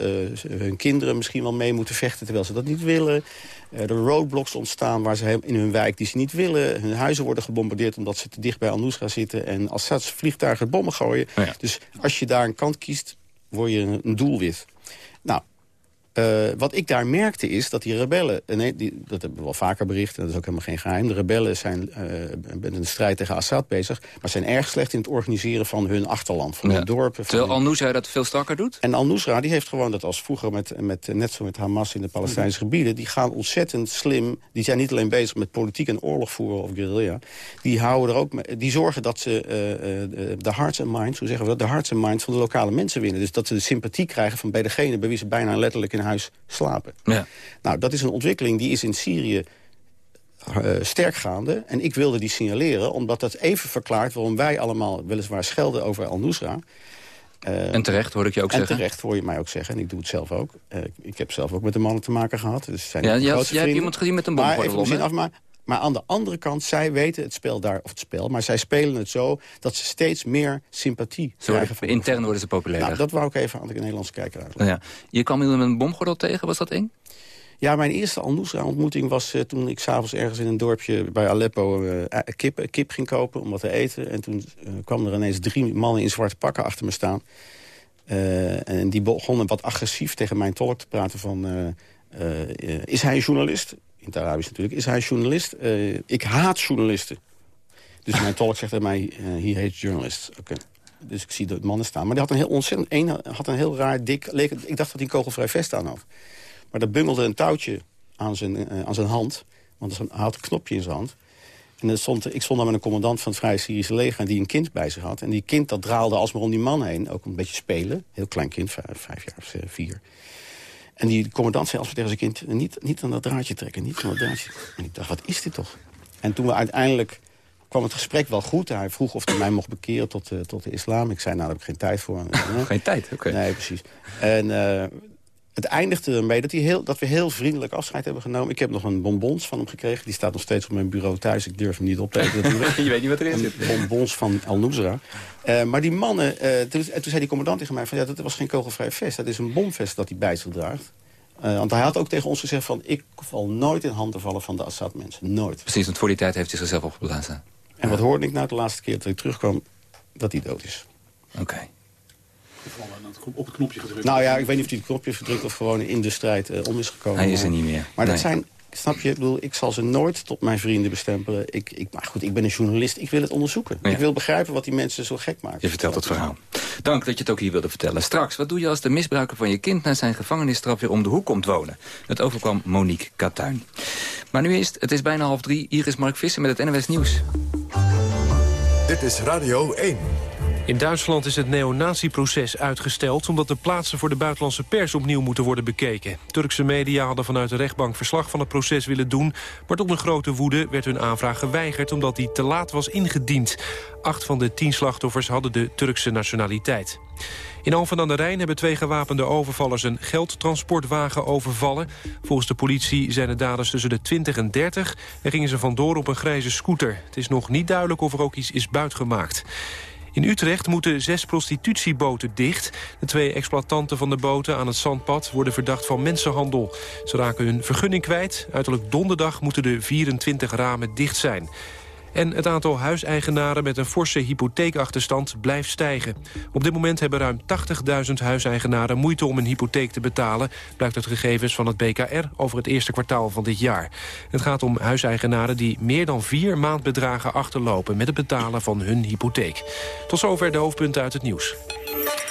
hun kinderen misschien wel mee moeten vechten terwijl ze dat niet willen. Er roadblocks ontstaan waar ze in hun wijk die ze niet willen. Hun huizen worden gebombardeerd omdat ze te dicht bij Al-Nusra zitten. En Assad's vliegtuigen bommen gooien. Dus als je daar een kant kiest, word je een doelwit. Uh, wat ik daar merkte is dat die rebellen... Nee, die, dat hebben we wel vaker bericht, dat is ook helemaal geen geheim. De rebellen zijn uh, met een strijd tegen Assad bezig... maar zijn erg slecht in het organiseren van hun achterland, van ja. hun dorpen. Terwijl Al-Nusra dat veel strakker doet? En Al-Nusra die heeft gewoon dat als vroeger, met, met, net zo met Hamas in de Palestijnse gebieden... die gaan ontzettend slim, die zijn niet alleen bezig met politiek en oorlog voeren of guerrilla... die, houden er ook, die zorgen dat ze uh, de hearts and minds, hoe zeggen we dat... de hearts and minds van de lokale mensen winnen. Dus dat ze de sympathie krijgen van bij degene bij wie ze bijna letterlijk in huis slapen. Ja. Nou, dat is een ontwikkeling die is in Syrië uh, sterk gaande. En ik wilde die signaleren, omdat dat even verklaart... waarom wij allemaal weliswaar schelden over Al-Nusra. Uh, en terecht, hoorde ik je ook en zeggen. En terecht hoor je mij ook zeggen. En ik doe het zelf ook. Uh, ik heb zelf ook met de mannen te maken gehad. Dus zijn ja, jij hebt iemand gezien met een bomgordel om, af, maar, maar aan de andere kant, zij weten het spel daar, of het spel... maar zij spelen het zo dat ze steeds meer sympathie zo krijgen. Van intern worden ze populair. Nou, dat wou ik even aan de Nederlandse kijker uitleggen. Nou ja. Je kwam iemand met een bomgordel tegen, was dat eng? Ja, mijn eerste Al-Nusra-ontmoeting was uh, toen ik s'avonds ergens in een dorpje bij Aleppo uh, kip, kip ging kopen om wat te eten. En toen uh, kwamen er ineens drie mannen in zwarte pakken achter me staan. en die begonnen wat agressief tegen mijn tolk te praten van... is hij een journalist? In het Arabisch natuurlijk. Is hij journalist? ik haat journalisten. Dus mijn tolk zegt tegen mij, he hates journalists. Oké. Okay. Dus ik zie de mannen staan. Maar die had een heel ontzettend, een, had een heel raar dik... Ik dacht dat hij een kogelvrij vest aan had. Maar er bungelde een touwtje aan zijn, uh, aan zijn hand. Want hij had een knopje in zijn hand. En stond, ik stond daar met een commandant van het Vrije Syrische leger... die een kind bij zich had. En die kind dat draalde alsmaar om die man heen. Ook een beetje spelen. Heel klein kind, vijf, vijf jaar of vier. En die commandant zei als tegen zijn kind... Niet, niet aan dat draadje trekken, niet aan dat draadje. En ik dacht, wat is dit toch? En toen we uiteindelijk kwam het gesprek wel goed. Hij vroeg of hij mij mocht bekeren tot, uh, tot de islam. Ik zei, nou, daar heb ik geen tijd voor. geen tijd? Oké. Okay. Nee, precies. En... Uh, het eindigde ermee dat, hij heel, dat we heel vriendelijk afscheid hebben genomen. Ik heb nog een bonbons van hem gekregen. Die staat nog steeds op mijn bureau thuis. Ik durf hem niet op te eten. Je weet niet wat erin zit. Bonbons van Al-Nusra. Uh, maar die mannen... Uh, toen, toen zei die commandant tegen mij... Van, ja, dat was geen kogelvrij vest. Dat is een bomvest dat hij bij zich draagt. Uh, want hij had ook tegen ons gezegd van... ik val nooit in handen vallen van de Assad-mensen. Nooit. Precies, want voor die tijd heeft hij zichzelf opgeblazen. En wat hoorde ik nou de laatste keer dat ik terugkwam? Dat hij dood is. Oké. Okay. Op het knopje gedrukt. Nou ja, ik weet niet of hij het knopje gedrukt of gewoon in de strijd uh, om is gekomen. Hij is er niet meer. Maar nee. dat zijn, snap je, ik bedoel, ik zal ze nooit tot mijn vrienden bestempelen. Ik, ik, maar goed, ik ben een journalist, ik wil het onderzoeken. Ja. Ik wil begrijpen wat die mensen zo gek maken. Je vertelt het verhaal. Dank dat je het ook hier wilde vertellen. Straks, wat doe je als de misbruiker van je kind... na zijn gevangenisstraf weer om de hoek komt wonen? Het overkwam Monique Katuin. Maar nu eerst, het is bijna half drie. Hier is Mark Visser met het NWS Nieuws. Dit is Radio 1. In Duitsland is het neonazieproces uitgesteld... omdat de plaatsen voor de buitenlandse pers opnieuw moeten worden bekeken. Turkse media hadden vanuit de rechtbank verslag van het proces willen doen... maar tot een grote woede werd hun aanvraag geweigerd... omdat die te laat was ingediend. Acht van de tien slachtoffers hadden de Turkse nationaliteit. In Alphen aan de Rijn hebben twee gewapende overvallers een geldtransportwagen overvallen. Volgens de politie zijn de daders tussen de 20 en 30 en gingen ze vandoor op een grijze scooter. Het is nog niet duidelijk of er ook iets is buitgemaakt. In Utrecht moeten zes prostitutieboten dicht. De twee exploitanten van de boten aan het zandpad worden verdacht van mensenhandel. Ze raken hun vergunning kwijt. Uiterlijk donderdag moeten de 24 ramen dicht zijn. En het aantal huiseigenaren met een forse hypotheekachterstand blijft stijgen. Op dit moment hebben ruim 80.000 huiseigenaren moeite om een hypotheek te betalen... blijkt uit gegevens van het BKR over het eerste kwartaal van dit jaar. Het gaat om huiseigenaren die meer dan vier maandbedragen achterlopen... met het betalen van hun hypotheek. Tot zover de hoofdpunten uit het nieuws.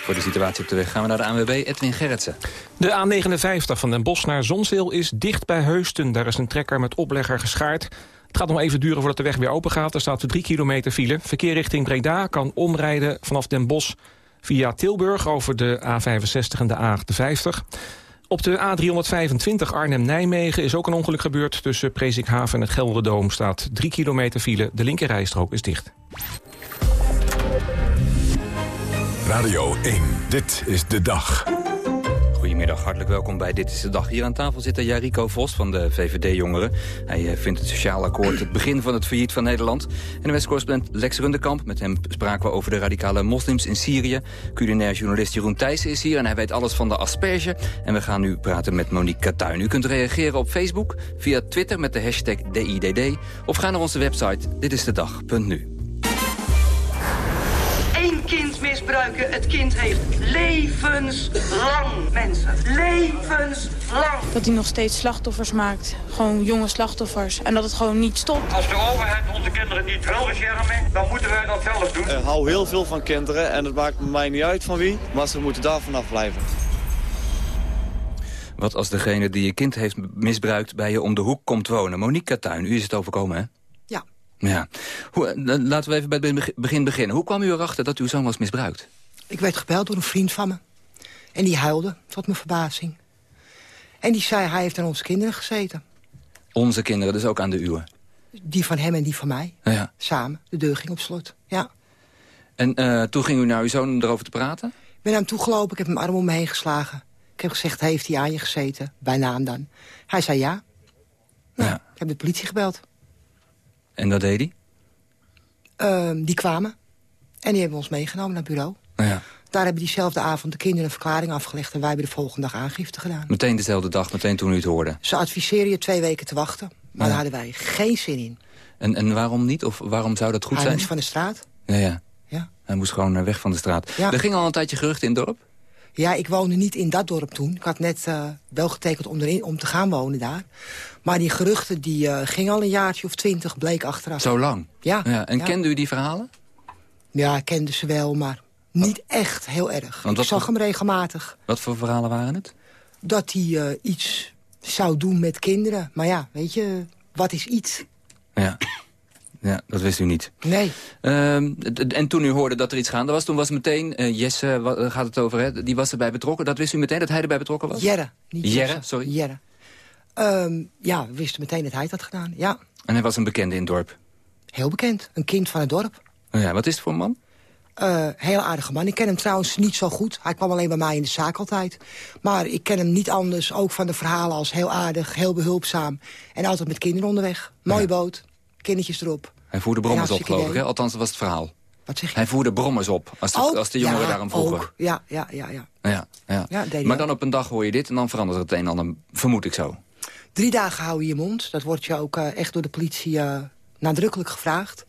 Voor de situatie op de weg gaan we naar de ANWB, Edwin Gerritsen. De A59 van Den Bosch naar Zonzeel is dicht bij Heusden. Daar is een trekker met oplegger geschaard. Het gaat nog even duren voordat de weg weer open gaat. Er staat 3 kilometer file. Verkeer richting Breda kan omrijden vanaf Den Bosch via Tilburg... over de A65 en de A58. Op de A325 Arnhem-Nijmegen is ook een ongeluk gebeurd. Tussen Prezikhaven en het Gelderdoom staat 3 kilometer file. De linkerrijstrook is dicht. Radio 1, dit is de dag. Goedemiddag, hartelijk welkom bij Dit is de Dag. Hier aan tafel zit Jarico Vos van de VVD-jongeren. Hij eh, vindt het sociaal akkoord het begin van het failliet van Nederland. En de West-correspondent Lex Rundekamp. Met hem spraken we over de radicale moslims in Syrië. Culinair journalist Jeroen Thijssen is hier en hij weet alles van de asperge. En we gaan nu praten met Monique Katuin. U kunt reageren op Facebook, via Twitter met de hashtag DIDD... of ga naar onze website ditisdedag.nu. misbruiken. Het kind heeft levenslang, mensen. Levenslang. Dat hij nog steeds slachtoffers maakt. Gewoon jonge slachtoffers. En dat het gewoon niet stopt. Als de overheid onze kinderen niet wil beschermen, dan moeten wij dat zelf doen. Ik hou heel veel van kinderen en het maakt mij niet uit van wie, maar ze moeten daar vanaf blijven. Wat als degene die je kind heeft misbruikt bij je om de hoek komt wonen? Monique Katuin, u is het overkomen, hè? Ja. Hoe, eh, laten we even bij het begin beginnen. Hoe kwam u erachter dat uw zoon was misbruikt? Ik werd gebeld door een vriend van me. En die huilde, tot mijn verbazing. En die zei, hij heeft aan onze kinderen gezeten. Onze kinderen, dus ook aan de uwe? Die van hem en die van mij. Ja. Samen. De deur ging op slot. Ja. En uh, toen ging u naar uw zoon erover te praten? Ik ben naar hem toegelopen, ik heb hem arm om me heen geslagen. Ik heb gezegd, heeft hij aan je gezeten? Bij naam dan. Hij zei ja. Nou, ja. Ik heb de politie gebeld. En dat deed hij? Uh, die kwamen. En die hebben ons meegenomen naar het bureau. Ja. Daar hebben diezelfde avond de kinderen een verklaring afgelegd... en wij hebben de volgende dag aangifte gedaan. Meteen dezelfde dag, meteen toen u het hoorde? Ze adviseren je twee weken te wachten. Maar Ja. daar hadden wij geen zin in. En, en waarom niet? Of waarom zou dat goed Hij zijn? moest van de straat. Ja, ja. Ja. Hij moest gewoon eh, weg van de straat. Ja. Er ging al een tijdje geruchten in het dorp? Ja, ik woonde niet in dat dorp toen. Ik had net eh, wel getekend om, erin, om te gaan wonen daar. Maar die geruchten die, eh, gingen al een jaartje of twintig, bleek achteraf. Zo lang? Ja. ja. En ja. kende u die verhalen? Ja, ik kende ze wel, maar niet echt heel erg. Want ik zag voor- hem regelmatig. Wat voor verhalen waren het? Dat hij eh, iets zou doen met kinderen. Maar ja, weet je, wat is iets? Ja. Ja, dat wist u niet. Nee. Ehm, en toen u hoorde dat er iets gaande was, toen was meteen... eh, Jesse, wat eh, gaat het over, hè? die was erbij betrokken. Dat wist u meteen dat hij erbij betrokken was? Jerre. Niet Jerre, Jesse. sorry. Jerre. Ehm, ja, we wisten meteen dat hij het had gedaan. Ja, En hij was een bekende in het dorp. heel bekend. Een kind van het dorp. Oh ja, wat is het voor een man? Eh, heel aardige man. Ik ken hem trouwens niet zo goed. Hij kwam alleen bij mij in de zaak altijd. Maar ik ken hem niet anders, ook van de verhalen als heel aardig, heel behulpzaam. En altijd met kinderen onderweg. Mooie boot, kindertjes erop. Hij voerde brommers En op, geloof ik. Hè? Althans, dat was het verhaal. Wat zeg je? Hij voerde brommers op, als de, als de jongeren Ja, daarom vroegen. ook. Ja, ja, ja, ja. Ja, ja. Maar dan op een dag hoor je dit en dan verandert het een en ander, vermoed ik zo. Drie dagen hou je je mond. Dat wordt je ook eh, echt door de politie eh, nadrukkelijk gevraagd.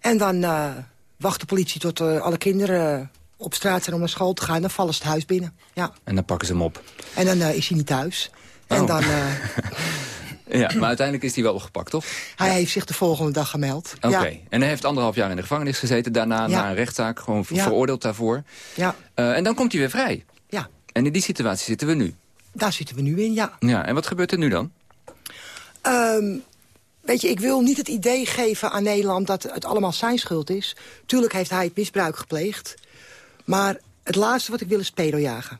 En dan eh, wacht de politie tot alle kinderen op straat zijn om naar school te gaan. Dan vallen ze het huis binnen. Ja. En dan pakken ze hem op. En dan is hij niet thuis. En Oh. dan, eh, Ja, maar uiteindelijk is hij wel opgepakt, toch? hij heeft zich de volgende dag gemeld. Oké. Ja. En hij heeft anderhalf jaar in de gevangenis gezeten. Daarna Ja. na een rechtszaak, gewoon veroordeeld daarvoor. Ja. Eh, en dan komt hij weer vrij. Ja. En in die situatie zitten we nu. Daar zitten we nu in, ja. Ja, en wat gebeurt er nu dan? Ehm, weet je, ik wil niet het idee geven aan Nederland dat het allemaal zijn schuld is. Tuurlijk heeft hij het misbruik gepleegd. Maar het laatste wat ik wil is pedo jagen.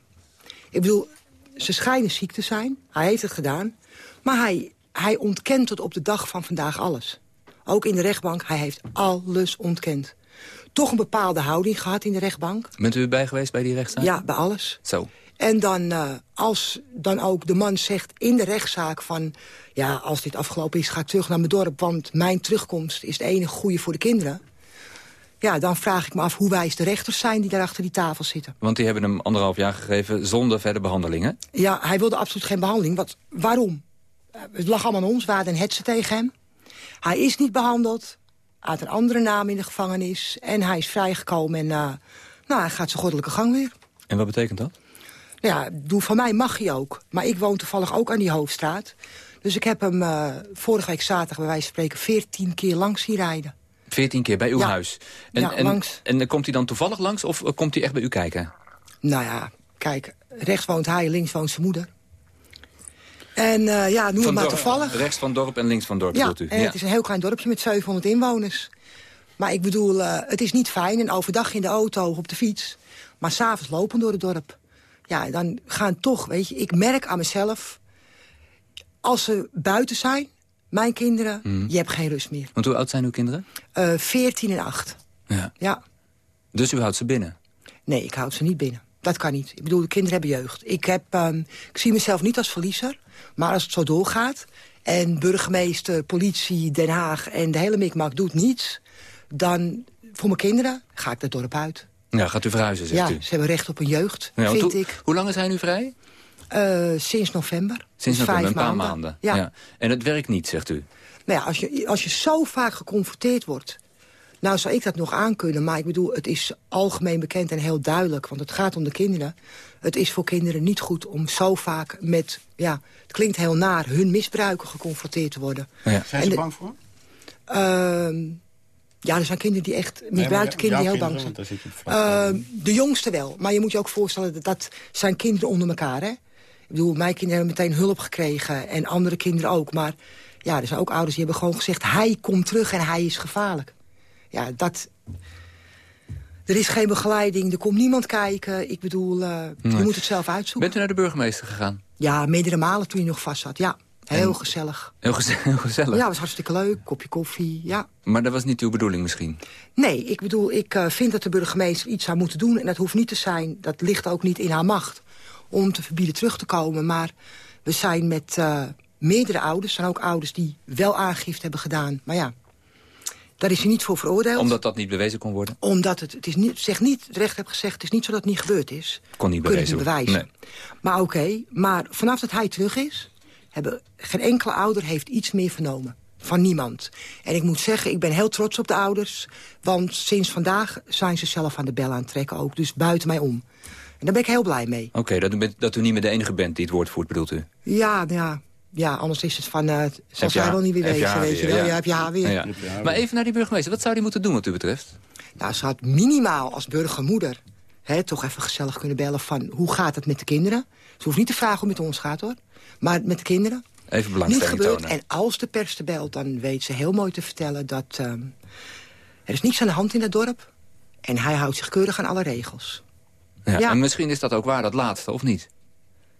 Ik bedoel, ze schijnen ziek te zijn. Hij heeft het gedaan. Maar hij, hij ontkent tot op de dag van vandaag alles. Ook in de rechtbank, hij heeft alles ontkend. Toch een bepaalde houding gehad in de rechtbank. Bent u erbij geweest bij die rechtszaak? Ja, bij alles. Zo. En dan, eh, als dan ook de man zegt in de rechtszaak van... ja, als dit afgelopen is, ga ik terug naar mijn dorp... want mijn terugkomst is het enige goede voor de kinderen. Ja, dan vraag ik me af hoe wijs de rechters zijn die daar achter die tafel zitten. Want die hebben hem anderhalf jaar gegeven zonder verder behandelingen. Ja, hij wilde absoluut geen behandeling. Wat, waarom? Eh, Het lag allemaal aan ons, we hadden een hetze tegen hem. Hij is niet behandeld, had een andere naam in de gevangenis... en hij is vrijgekomen en eh, nou, hij gaat zijn goddelijke gang weer. En wat betekent dat? Ja, doe, van mij mag hij ook. Maar ik woon toevallig ook aan die hoofdstraat. Dus ik heb hem eh, vorige week zaterdag bij wijze van spreken... 14 keer langs zien rijden. Veertien keer bij uw Ja. huis. En, Ja, en, langs. en komt hij dan toevallig langs of komt hij echt bij u kijken? Nou ja, kijk, rechts woont hij, links woont zijn moeder. En eh, ja, noem het maar toevallig. Rechts van dorp en links van dorp Ja, u? en het is een heel klein dorpje met 700 inwoners. Maar ik bedoel, eh, het is niet fijn. En overdag in de auto of op de fiets. Maar s'avonds lopen door het dorp. Ja, dan gaan toch, weet je, ik merk aan mezelf... als ze buiten zijn, mijn kinderen, Mhm. je hebt geen rust meer. Want hoe oud zijn uw kinderen? Eh 14 en 8. Ja. Ja. Dus u houdt ze binnen? Nee, ik houd ze niet binnen. Dat kan niet. Ik bedoel, de kinderen hebben jeugd. Ik, heb, ehm, ik zie mezelf niet als verliezer. Maar als het zo doorgaat... en burgemeester, politie, Den Haag en de hele mikmak doet niets... dan voor mijn kinderen ga ik het dorp uit. Ja, gaat u verhuizen, zegt Ja, u? ze hebben recht op een jeugd, Ja, vind hoe, ik. Hoe lang zijn u vrij? Eh, sinds november. Sinds november, vijf een paar maanden. maanden. Ja. En het werkt niet, zegt u? Nou ja, als je, als je zo vaak geconfronteerd wordt... Nou, zou ik dat nog aankunnen, maar ik bedoel, het is algemeen bekend en heel duidelijk, want het gaat om de kinderen. Het is voor kinderen niet goed om zo vaak met, ja, het klinkt heel naar, hun misbruiken geconfronteerd te worden. Ja. Zijn ze de- bang voor? Ehm, ja, er zijn kinderen die echt, misbruikte kinderen die heel bang zijn. Ehm, de jongste wel. Maar je moet je ook voorstellen, dat, dat zijn kinderen onder elkaar, hè? Ik bedoel, mijn kinderen hebben meteen hulp gekregen en andere kinderen ook. Maar ja, er zijn ook ouders die hebben gewoon gezegd... hij komt terug en hij is gevaarlijk. Ja, dat... Er is geen begeleiding, er komt niemand kijken. Ik bedoel, eh, je moet het zelf uitzoeken. Bent u naar de burgemeester gegaan? Ja, meerdere malen toen hij nog vast zat, ja. Heel gezellig. Heel, geze- heel gezellig. Ja, was hartstikke leuk. Kopje koffie, ja. Maar dat was niet uw bedoeling misschien? Nee, ik bedoel, ik eh, vind dat de burgemeester iets zou moeten doen. En dat hoeft niet te zijn, dat ligt ook niet in haar macht... om te verbieden terug te komen. Maar we zijn met eh, meerdere ouders. Er zijn ook ouders die wel aangifte hebben gedaan. Maar ja, daar is hij niet voor veroordeeld. Omdat dat niet bewezen kon worden? Omdat het, het is niet, zeg niet, het recht heb gezegd, het is niet zo dat het niet gebeurd is. Kon niet bewezen niet worden. bewijzen. Maar oké, maar vanaf dat hij terug is... Hebben, geen enkele ouder heeft iets meer vernomen. Van niemand. En ik moet zeggen, ik ben heel trots op de ouders. Want sinds vandaag zijn ze zelf aan de bel aan het trekken ook. Dus buiten mij om. En daar ben ik heel blij mee. Oké, dat, dat u niet meer de enige bent die het woord voert, bedoelt u? Ja, ja, ja anders is het van... eh zal wel niet weer wezen, haar weet je wel. ja. Ja, heb je haar weer. Ja, ja. Maar even naar die burgemeester. Wat zou die moeten doen wat u betreft? Nou, ze had minimaal als burgermoeder hè, toch even gezellig kunnen bellen van... hoe gaat het met de kinderen? Ze hoeft niet te vragen hoe het met ons gaat, hoor. Maar met de kinderen. Even Niet belangstelling gebeurd. tonen. En als de pers er belt, dan weet ze heel mooi te vertellen... dat ehm, er is niets aan de hand in het dorp. En hij houdt zich keurig aan alle regels. Ja, ja. En misschien is dat ook waar, dat laatste, of niet?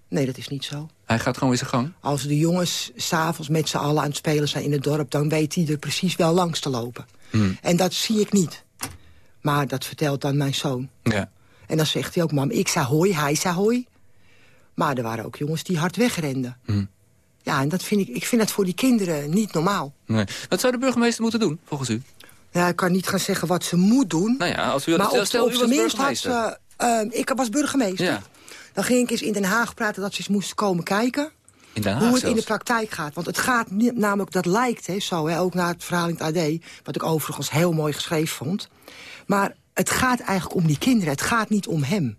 Nee, dat is niet zo. Hij gaat gewoon weer zijn gang? Als de jongens s'avonds met z'n allen aan het spelen zijn in het dorp... dan weet hij er precies wel langs te lopen. Hmm. En dat zie ik niet. Maar dat vertelt dan mijn zoon. Ja. En dan zegt hij ook, mam, ik zei hoi, hij zei hoi. Maar er waren ook jongens die hard wegrenden. Hmm. Ja, en dat vind ik, ik vind dat voor die kinderen niet normaal. Nee. Wat zou de burgemeester moeten doen, volgens u? Ja, ik kan niet gaan zeggen wat ze moet doen. Nou ja, als u maar stel, op, stel op u zijn was minst had ze... ehm, ik was burgemeester. Ja. Dan ging ik eens in Den Haag praten dat ze eens moesten komen kijken... In Den Haag hoe het zelfs. in de praktijk gaat. Want het gaat namelijk, dat lijkt hè, zo, hè, ook naar het verhaal in het AD... wat ik overigens heel mooi geschreven vond. Maar het gaat eigenlijk om die kinderen. Het gaat niet om hem.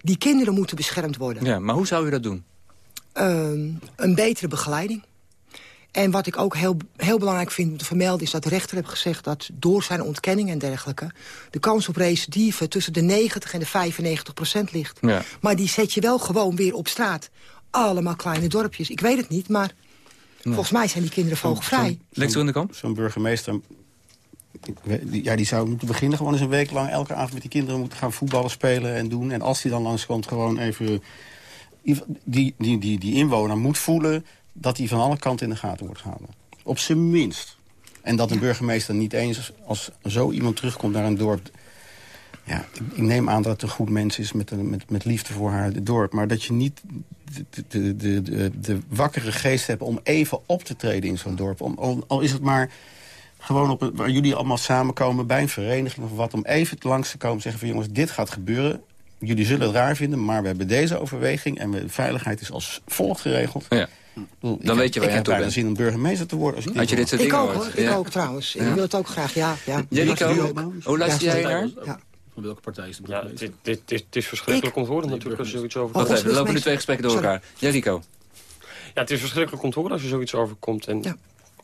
Die kinderen moeten beschermd worden. Ja, maar hoe zou u dat doen? Ehm, een betere begeleiding. En wat ik ook heel, heel belangrijk vind om te vermelden... is dat de rechter heeft gezegd dat door zijn ontkenning en dergelijke... de kans op recidive tussen de 90 en de 95 procent ligt. Ja. Maar die zet je wel gewoon weer op straat. Allemaal kleine dorpjes. Ik weet het niet, maar volgens mij zijn die kinderen vogelvrij. Lex in de kamp? Zo'n burgemeester... die- Ja, die zou moeten beginnen gewoon eens een week lang... elke avond met die kinderen moeten gaan voetballen, spelen en doen. En als hij dan langskomt, gewoon even... Die, die, die, die inwoner moet voelen dat hij van alle kanten in de gaten wordt gehouden. Op zijn minst. En dat een burgemeester niet eens als zo iemand terugkomt naar een dorp... Ja, ik, ik neem aan dat het een goed mens is met, met, met liefde voor haar het dorp. Maar dat je niet de, de, de, de, de wakkere geest hebt om even op te treden in zo'n dorp. Om, al, al is het maar gewoon op een, waar jullie allemaal samenkomen bij een vereniging of wat... om even langs te komen en zeggen van jongens, dit gaat gebeuren. Jullie zullen het raar vinden, maar we hebben deze overweging... en de veiligheid is als volgt geregeld. Ja. Dan weet je waar ik je heb aan toe bent. zin om burgemeester te worden. Als ik Had je dit soort Ik dingen ook, hoor. Ik Ja. ook trouwens. Ja. Ik wil het ook graag, ja. ja. Jericho, Ja, hoe luister Ja, jij naar? Ja. Van welke partij is de Ja, burgemeester? dit, dit, dit, het is verschrikkelijk om te horen natuurlijk als je zoiets overkomt. Wacht even, er lopen nu twee gesprekken door elkaar. Jericho. Ja, het is verschrikkelijk om te horen als je zoiets overkomt. En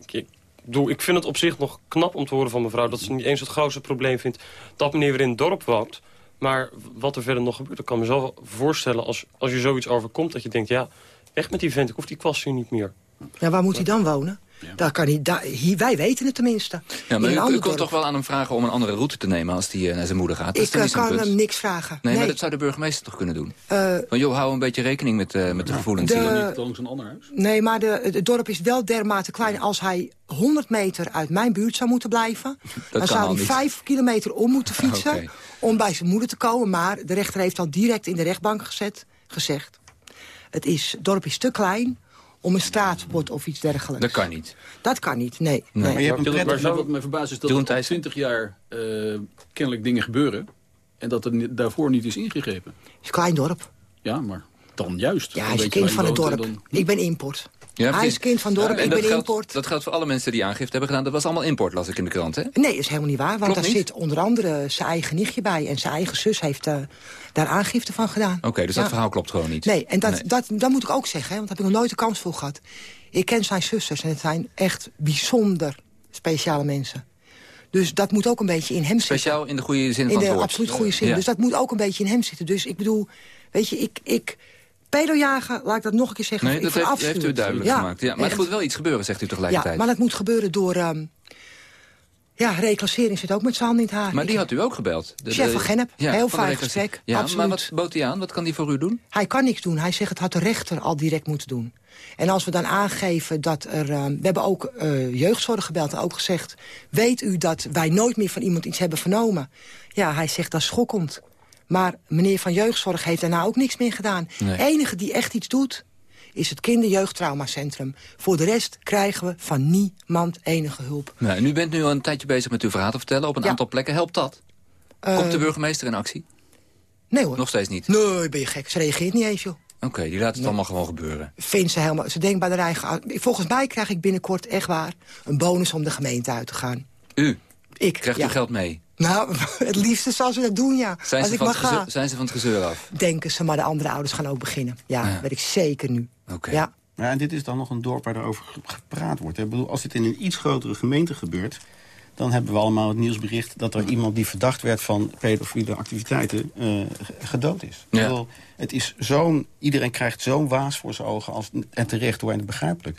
ik, ik bedoel, ik vind het op zich nog knap om te horen van mevrouw... dat ze niet eens het grootste probleem vindt dat meneer weer in het dorp woont. Maar wat er verder nog gebeurt, ik kan me zo wel voorstellen... als, als je zoiets overkomt, dat je denkt... ja, weg met die vent, ik hoef die kwast hier niet meer. Ja, waar moet hij dan wonen? Daar kan hij, daar, hier, wij weten het tenminste. Ja, maar een u, dorp. toch wel aan hem vragen om een andere route te nemen... als hij eh, naar zijn moeder gaat? Dat Ik eh, kan punt? hem niks vragen. Nee, maar dat zou de burgemeester toch kunnen doen? Eh, Van joh, hou een beetje rekening met, eh, met de gevoelens de- hier. Niet langs een ander huis? Nee, maar de, het dorp is wel dermate klein. Als hij 100 meter uit mijn buurt zou moeten blijven... dan zou hij niet. 5 kilometer om moeten fietsen... Om bij zijn moeder te komen. Maar de rechter heeft al direct in de rechtbank gezet, gezegd... het is, het dorp is te klein om een straatverbod of iets dergelijks. Dat kan niet. Dat kan niet, nee. nee. Maar je hebt een prettig... wat mij verbaast is dat er al Thijssen? 20 jaar eh, kennelijk dingen gebeuren... en dat er daarvoor niet is ingegrepen. Het is een klein dorp. Ja, maar dan juist. Ja, hij is kind van het dorp. dan- Ik ben import. Ja, hij is kind van dorp, Ja, ik dat ben geldt, import. Dat geldt voor alle mensen die aangifte hebben gedaan. Dat was allemaal import, las ik in de krant, hè? Nee, dat is helemaal niet waar. Want Klopt daar niet? zit onder andere zijn eigen nichtje bij. En zijn eigen zus heeft eh, daar aangifte van gedaan. Oké, dus dat verhaal klopt gewoon niet. Nee, en dat, Nee. Dat, dat moet ik ook zeggen, hè, want daar heb ik nog nooit de kans voor gehad. Ik ken zijn zusters en het zijn echt bijzonder speciale mensen. Dus dat moet ook een beetje in hem zitten. Speciaal in de goede zin In van de het woord. absoluut goede zin. Ja. Dus dat moet ook een beetje in hem zitten. Dus ik bedoel, weet je, ik... ik pedojagen, laat ik dat nog een keer zeggen. Nee, dat heeft, u duidelijk Ja, gemaakt. Ja, maar echt. er moet wel iets gebeuren, zegt u tegelijkertijd. Ja, maar dat moet gebeuren door... ehm, ja, reclassering zit ook met zijn hand in het haar. Maar die had u ook gebeld. De- Chef van Gennep, heel van de vaak gesprek, Ja, absoluut. maar wat bood hij aan? Wat kan die voor u doen? Hij kan niks doen. Hij zegt het had de rechter al direct moeten doen. En als we dan aangeven dat er... ehm, we hebben ook eh, jeugdzorg gebeld en ook gezegd... weet u dat wij nooit meer van iemand iets hebben vernomen? Ja, hij zegt dat is schokkend. Maar meneer van jeugdzorg heeft daarna ook niks meer gedaan. Nee. De enige die echt iets doet, is het kinderjeugdtraumacentrum. Voor de rest krijgen we van niemand enige hulp. Nou, en u bent nu al een tijdje bezig met uw verhaal te vertellen. Op een Ja. aantal plekken. Helpt dat? Komt de Eh, burgemeester in actie? Nee hoor. Nog steeds niet? Nee, ben je gek. Ze reageert niet eens, joh. Oké, die laat het allemaal gewoon gebeuren. vindt ze helemaal... Ze denkt bij de eigen... Volgens mij krijg ik binnenkort echt waar een bonus om de gemeente uit te gaan. U? Ik, Krijgt ja. u geld mee? Nou, het liefste zou ze dat doen, ja. Zijn, Als ze ik van, maar het gezeur, ga. zijn ze van het gezeur af? Denken ze, maar de andere ouders gaan ook beginnen. Ja, Ja. weet ik zeker nu. Oké. Ja. Ja, en dit is dan nog een dorp waar er over ge- gepraat wordt. hè. Ik bedoel, als dit in een iets grotere gemeente gebeurt... dan hebben we allemaal het nieuwsbericht dat er iemand die verdacht werd van pedofiele activiteiten eh, gedood is. Ja. bedoel, het is zo'n, iedereen krijgt zo'n waas voor zijn ogen als, en terecht hoor en begrijpelijk.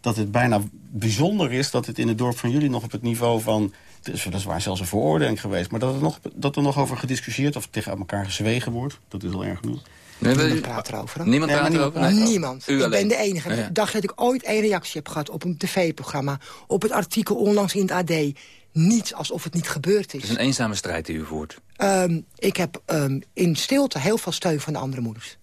Dat het bijna bijzonder is dat het in het dorp van jullie nog op het niveau van... Het is weliswaar zelfs een veroordeling geweest... maar dat er nog, dat er nog over gediscussieerd of tegen elkaar gezwegen wordt. Dat is al erg genoeg. Nee, Niemand praat erover. hè? Niemand praat niemand erover? Nee. Niemand. U ik ben de enige. Ja, ja. Ik dacht dat ik ooit één reactie heb gehad op een tv-programma. Op het artikel onlangs in het AD. Niets alsof het niet gebeurd Het is. is een eenzame strijd die u voert. Ehm, ik heb ehm, in stilte heel veel steun van de andere moeders.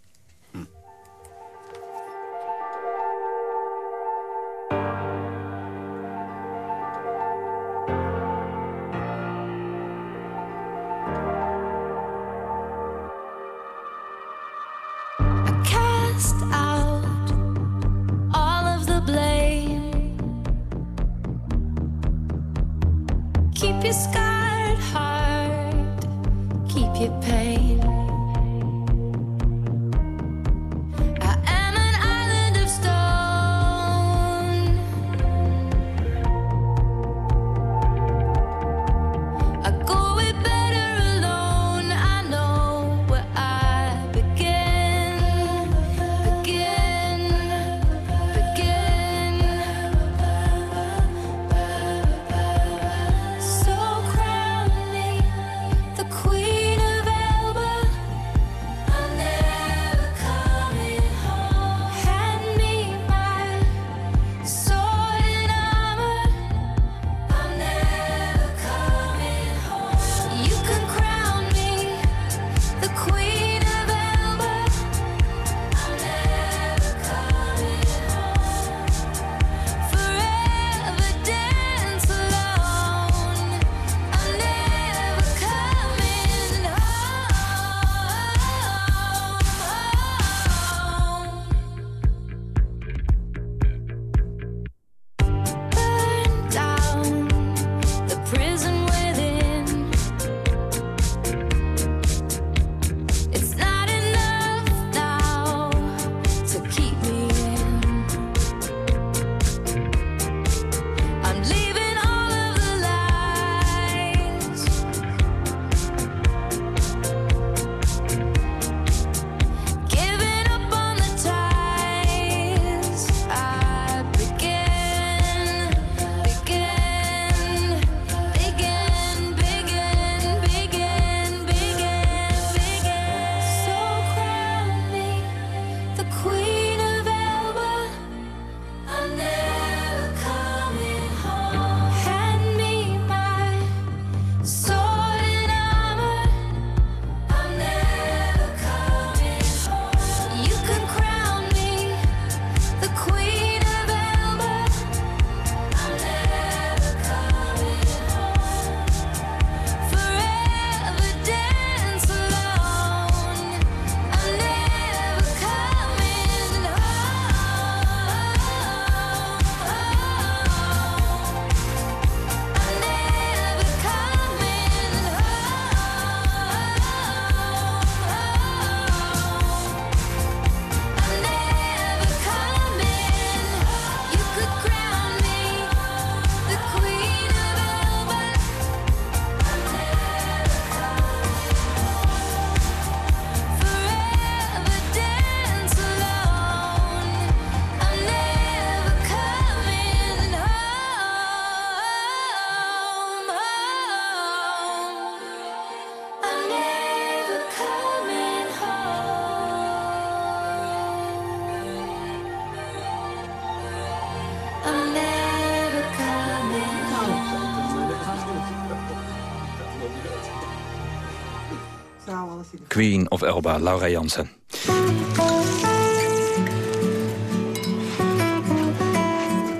Queen of Elba, Laura Jansen.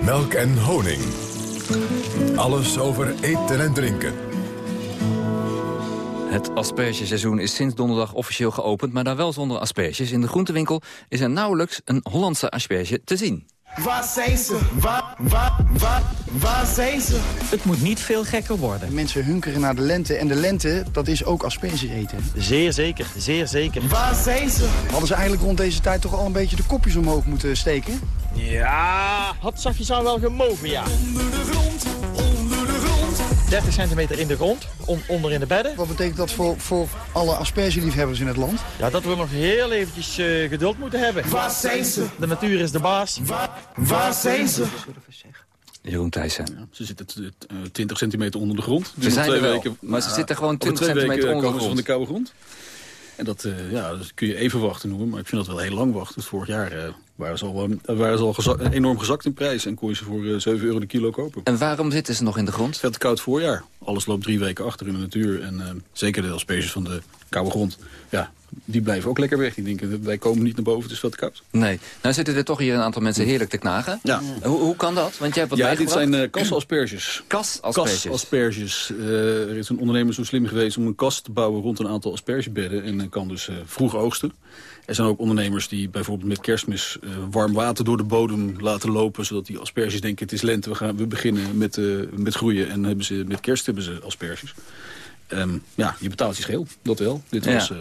Melk en honing. Alles over eten en drinken. Het aspergeseizoen is sinds donderdag officieel geopend... maar dan wel zonder asperges. In de groentewinkel is er nauwelijks een Hollandse asperge te zien. Waar zijn ze? Waar, waar, waar, waar zijn ze? Het moet niet veel gekker worden. Mensen hunkeren naar de lente. En de lente, dat is ook asperges eten. Zeer zeker, zeer zeker. Waar zijn ze? Hadden ze eigenlijk rond deze tijd toch al een beetje de kopjes omhoog moeten steken? Ja, had Safje zou wel gemogen, ja. Onder de grond. 30 centimeter in de grond, on- onder in de bedden. Wat betekent dat voor, voor alle aspergeliefhebbers in het land? Ja, dat we nog heel eventjes eh, geduld moeten hebben. Waar zijn ze? De natuur is de baas. Waar, waar zijn ze? Jeroen Thijssen. Ze zitten t- t- eh, 20 centimeter onder de grond. Ze zijn twee er wel, weken, maar ze Ja, zitten gewoon over 20 twee centimeter weken onder de van grond. de koude grond. En dat, eh, ja, dat kun je even wachten noemen, maar ik vind dat wel heel lang wachten. Dus vorig jaar eh, waren ze al, eh, waren ze al geza- enorm gezakt in prijs en kon je ze voor eh, 7 euro de kilo kopen. En waarom zitten ze nog in de grond? Te koud voorjaar. Alles loopt drie weken achter in de natuur. En eh, zeker de asperges van de koude grond, ja, die blijven ook lekker weg. Die denken, wij komen niet naar boven, het is veel te koud. Nee. Nou zitten er toch hier een aantal mensen heerlijk te knagen. Ja. Hoe, hoe kan dat? Want jij hebt wat Ja, dit zijn uh, kasasperges. Kasasperges. Kasasperges. Eh, er is een ondernemer zo slim geweest om een kast te bouwen rond een aantal aspergebedden. En uh, kan dus uh, vroeg oogsten. Er zijn ook ondernemers die bijvoorbeeld met kerstmis uh, warm water door de bodem laten lopen. Zodat die asperges denken het is lente, we, gaan, we beginnen met, uh, met groeien. En hebben ze, met kerst hebben ze asperges. Um, ja, je betaalt je scheel, dat wel. Dit was uh,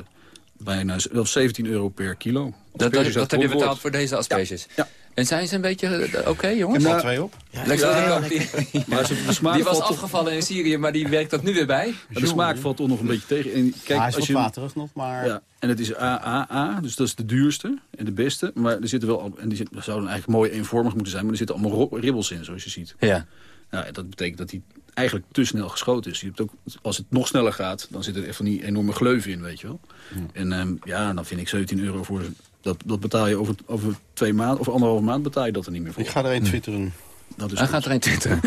bijna wel 17 euro per kilo. Dat, dat, dat heb je betaald voor deze asperges? Ja. ja. En zijn ze een beetje oké, okay, jongens? Nou, twee op. Ja, ja, die, maar de smaak die was afgevallen in Syrië, maar die werkt dat nu weer bij. De smaak valt toch nog een beetje tegen. En kijk, hij is als je, waterig nog, maar... Ja, en het is AAA, dus dat is de duurste en de beste. Maar er zitten wel, en die zitten, zouden eigenlijk mooi eenvormig moeten zijn... maar er zitten allemaal ribbels in, zoals je ziet. Ja. Nou, dat betekent dat die eigenlijk te snel geschoten is. Je hebt ook, als het nog sneller gaat, dan zit er even die enorme gleuven in, weet je wel. Ja. En um, ja, dan vind ik 17 euro voor... Dat, dat betaal je over, over twee maanden, of anderhalve maand betaal je dat er niet meer voor. Ik ga er een twitteren. Dat is Hij gaat er een twitteren.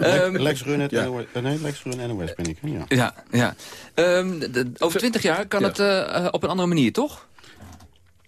um, Lex Run, het ja. NOS, nee, Lex Run NOS ben ik. Ja, ja. ja. Um, de, de, over twintig jaar kan ja. het uh, op een andere manier, toch?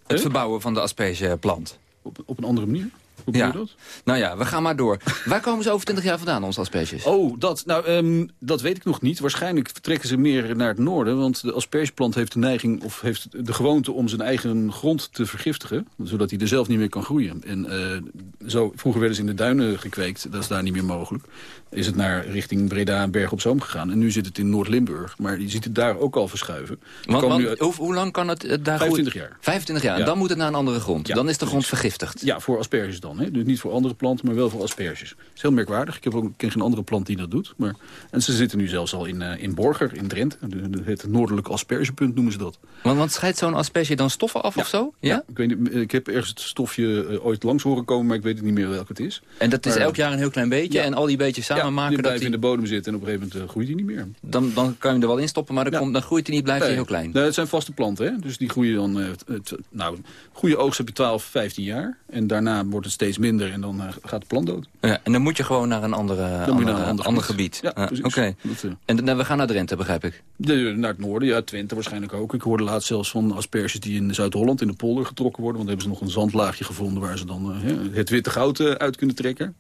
Het huh? verbouwen van de aspergeplant. Op, op een andere manier? Hoe ja. je dat? Nou ja, we gaan maar door. Waar komen ze over 20 jaar vandaan, onze asperges? Oh, dat, nou, um, dat weet ik nog niet. Waarschijnlijk vertrekken ze meer naar het noorden. Want de aspergeplant heeft de neiging, of heeft de gewoonte om zijn eigen grond te vergiftigen. Zodat hij er zelf niet meer kan groeien. En uh, zo, vroeger werden ze in de duinen gekweekt. Dat is daar niet meer mogelijk. Is het naar richting Breda en Berg op Zoom gegaan. En nu zit het in Noord-Limburg. Maar je ziet het daar ook al verschuiven. Want, want uit... hoe, hoe, lang kan het uh, daar 25 jaar. 25 jaar. Ja. En dan moet het naar een andere grond. Ja, dan is de grond vergiftigd. Ja, voor asperges dan. Hè? Dus niet voor andere planten, maar wel voor asperges. Dat is heel merkwaardig. Ik heb ook ken geen andere plant die dat doet. Maar, en ze zitten nu zelfs al in, uh, in Borger, in Drenthe. Het noordelijke aspergepunt noemen ze dat. Want, want scheidt zo'n asperge dan stoffen af ja. of zo? Ja? Ik, weet niet, ik heb ergens het stofje uh, ooit langs horen komen, maar ik weet het niet meer welk het is. En dat is elk jaar een heel klein beetje en al die beetjes samen maken... die blijven in de bodem zitten en op een gegeven moment uh, groeit hij niet meer. Dan, dan kan je hem er wel in stoppen, maar dan, komt, dan groeit hij niet, blijft nee. hij heel klein. Nee, het zijn vaste planten, hè? dus die groeien dan... Het, nou, goede oogst heb je 12, 15 jaar. En daarna wordt het steeds minder en dan gaat de plant dood. Ja, en dan moet je gewoon naar een, andere, andere, naar een ander, ander gebied. Ja, Oké. Okay. En uh, we gaan naar Drenthe, begrijp ik? De, naar het noorden, ja, Twente waarschijnlijk ook. Ik hoorde laatst zelfs van asperges die in Zuid-Holland in de polder getrokken worden. Want dan hebben ze nog een zandlaagje gevonden waar ze dan uh, het witte goud uit kunnen trekken.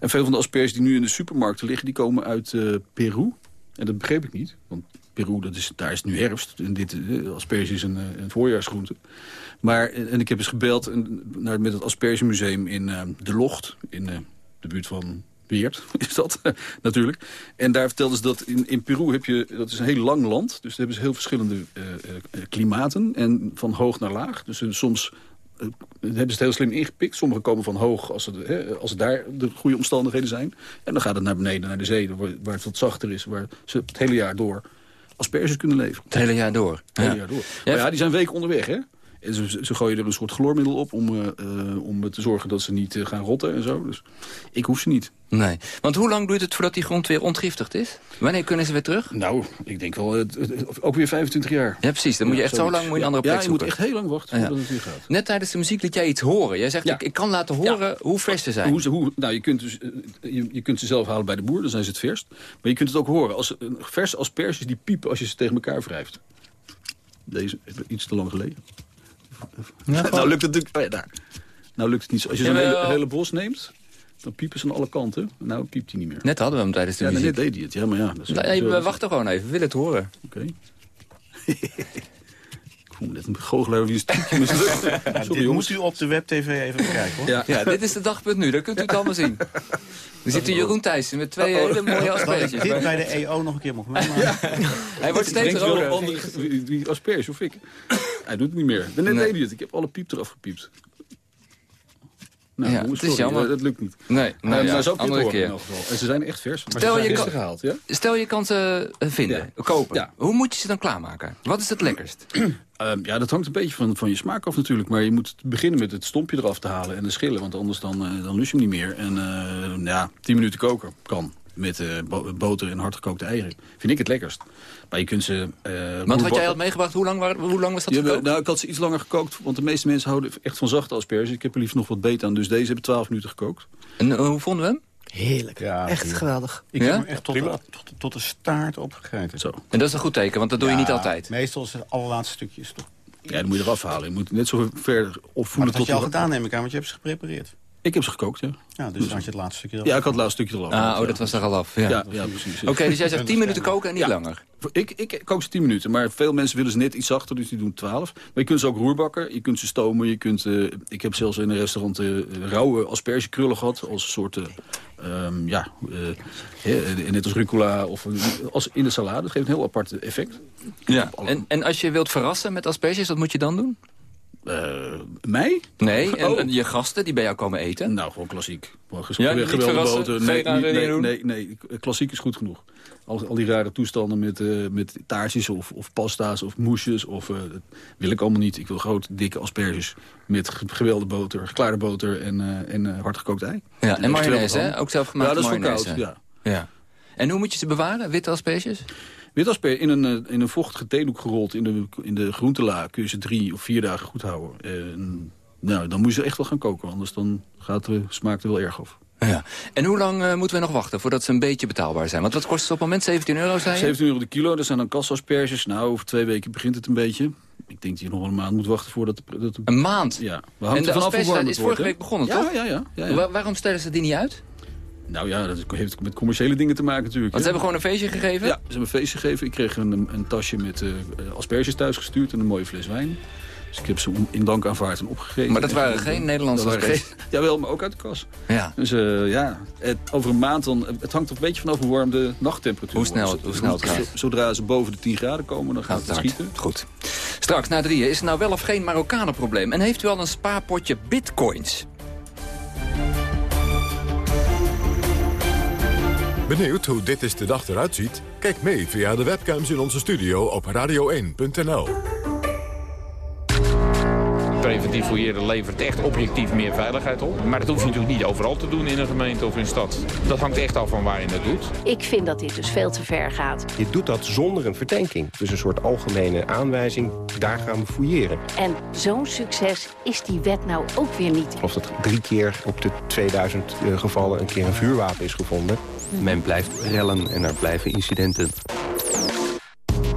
En veel van de asperges die nu in de supermarkten liggen, die komen uit Peru. En dat begreep ik niet, want Peru, dat is, daar is nu herfst. En dit, asperge is een, een voorjaarsgroente. Maar, en ik heb eens gebeld naar, met het aspergemuseum in De Locht, in de buurt van Weert, is dat natuurlijk. En daar vertelden ze dat in, in Peru heb je, dat is een heel lang land. Dus daar hebben ze heel verschillende klimaten en van hoog naar laag. Dus soms hebben ze het heel slim ingepikt. Sommige komen van hoog als het, hè, als het daar de goede omstandigheden zijn. En dan gaat het naar beneden, naar de zee, waar, waar het wat zachter is. Waar ze het hele jaar door asperges kunnen leven. Het hele jaar door? Het hele jaar door. Ja. Maar ja, die zijn weken onderweg, hè? En ze, ze gooien er een soort chloormiddel op om, uh, uh, om te zorgen dat ze niet uh, gaan rotten en zo. Dus ik hoef ze niet. Nee, want hoe lang duurt het voordat die grond weer ontgiftigd is? Wanneer kunnen ze weer terug? Nou, ik denk wel ook weer 25 jaar. Ja, precies. Dan moet je echt zo lang moet je een andere plek ja, je moet echt heel lang wachten voordat het weer gaat. Net tijdens de muziek liet jij iets horen. Jij zegt, ik, ik, kan laten horen hoe vers ze zijn. Hoe ze, hoe, nou, je, kunt dus, je, je, kunt ze zelf halen bij de boer, dan zijn ze het verst. Maar je kunt het ook horen. Als, vers asperges die piepen als je ze tegen elkaar wrijft. Deze iets te lang geleden. Ja, nou lukt het natuurlijk... oh ja, daar. Nou lukt het niet zo. Als je zo'n hele, hele bos neemt, dan piepen ze aan alle kanten. Nou piept hij niet meer. Net hadden we hem tijdens de ja, muziek. net deed hij het. Ja, maar ja. Dat is, Nou, zo- we wachten gewoon even, we willen het horen. Oké. me net een goochelaar wie een stukje mislukt. Ja, Sorry dit jongens. moet u op de webtv even bekijken, hoor. Ja. Ja, dit is de dagpunt nu, dan kunt u het allemaal zien. Er zit hier Jeroen Thijssen met twee Oh, oh. hele mooie ik asperges. dit bij de EO nog een keer mocht meemaken. Hij wordt steeds roder. op andere, wie, wie asperge of ik. Hij doet het niet meer. Net Nee. deed hij het. Ik heb alle piep eraf gepiept. Nou, Ja, het is jammer. dat lukt niet. Nee, Nou, nou ja, maar zo andere in keer. En ze zijn echt vers. Maar Stel ze je kan- gehaald, ja? Stel je kan ze eh, vinden, kopen. Hoe moet je ze dan klaarmaken? Wat is het lekkerst? Ehm, ja, dat hangt een beetje van, van je smaak af natuurlijk. Maar je moet beginnen met het stompje eraf te halen en de schillen. Want anders dan, eh, dan lust je hem niet meer. En eh, ja, 10 minuten koken kan. Met eh, bo- boter en hardgekookte eieren. Vind ik het lekkerst. Maar je kunt ze... eh, Want wat roerbakken- jij had meegebracht, hoe lang, waren- hoe lang was dat Ja, we- gekookt? nou, ik had ze iets langer gekookt, want de meeste mensen houden echt van zachte asperges. Ik heb er liefst nog wat beet aan, dus deze hebben 12 minuten gekookt. En eh, hoe vonden we hem? Heerlijk. Ja, Echt ja. geweldig. Ik Ja? heb hem echt tot, de, tot, tot de staart opgegeten. Zo. En dat is een goed teken, want dat doe je niet altijd. Meestal is het allerlaatste stukjes toch. Ja, dat moet je eraf halen. Je moet net zo ver Maar opvoelen dat had tot... je al gedaan, neem ik aan, want je hebt ze geprepareerd. Ik heb ze gekookt, ja. Ja, dus had je het laatste stukje eraf. Ja, ik had het laatste stukje eraf. Ah, oh, dat was er al af. Ja. Ja, ja, precies. Oké, dus jij zegt 10 minuten koken en niet Ja. langer. Ik, ik kook ze 10 minuten, maar veel mensen willen ze net iets zachter, dus die doen 12. Maar je kunt ze ook roerbakken, je kunt ze stomen, je kunt... eh, ik heb zelfs in een restaurant eh, rauwe aspergekrullen gehad, als een soort... eh, ehm, ja, net als rucola of als in de salade. Dat geeft een heel apart effect. Ja. En, en als je wilt verrassen met asperges, wat moet je dan doen? Eh, mij? Nee, en, Oh. en je gasten die bij jou komen eten? Nou, gewoon klassiek. Gewoon Ja, geweldige boter. Geen Nee, nee, doen? nee, nee, klassiek is goed genoeg. Al, al die rare toestanden met, eh, met taartjes of, of pasta's of moesjes. Of, eh, dat wil ik allemaal niet. Ik wil grote, dikke asperges met ge- gewelde boter, geklaarde boter en, eh en eh, hardgekookt ei. Ja, en mayonaise, hè? Ook zelfgemaakte Ja, dat is voor koud, ja. ja. En hoe moet je ze bewaren, witte asperges? Wit asperge in een, eh, in een vochtige theedoek gerold in de, in de groentela kun je ze drie of vier dagen goed houden. En, nou, dan moet je ze echt wel gaan koken, anders dan gaat de smaak er wel erg af. Ja. En hoe lang eh, moeten we nog wachten voordat ze een beetje betaalbaar zijn? Want wat kost ze op het moment? 17 euro, zei je? 17 euro de kilo, dat zijn dan kassasperges. Nou, over twee weken begint het een beetje. Ik denk dat je nog wel een maand moet wachten voordat... De, dat de- Een maand? Ja. We En de er asperges zijn- het is vorige week begonnen, ja, toch? Ja, ja, ja. ja. Wa- waarom stellen ze die niet uit? Nou ja, dat heeft met commerciële dingen te maken natuurlijk. Want ze hebben gewoon een feestje gegeven? Ja, ze hebben een feestje gegeven. Ik kreeg een, een tasje met eh, asperges thuis gestuurd en een mooie fles wijn. Dus ik heb ze in dank aanvaard en opgegeten. Maar dat En- waren geen Nederlandse asperges? Jawel, maar ook uit de kas. Ja. Dus eh, ja, het, over een maand dan... Het hangt er een beetje vanaf hoe warm de nachttemperatuur Hoe snel wordt. hoe snel het gaat. Zo- Zodra ze boven de 10 graden komen, dan gaat het schieten. Goed. Straks na drieën is er nou wel of geen Marokkanenprobleem? En heeft u al een spaarpotje bitcoins? Benieuwd hoe dit is de dag eruit ziet? Kijk mee via de webcams in onze studio op radio1.nl. Preventief fouilleren levert echt objectief meer veiligheid op. Maar dat hoef je natuurlijk niet overal te doen in een gemeente of in een stad. Dat hangt echt af van waar je het doet. Ik vind dat dit dus veel te ver gaat. Je doet dat zonder een verdenking. Dus een soort algemene aanwijzing, daar gaan we fouilleren. En zo'n succes is die wet nou ook weer niet. Of dat drie keer op de 2000 eh, gevallen een keer een vuurwapen is gevonden. Men blijft rellen en er blijven incidenten.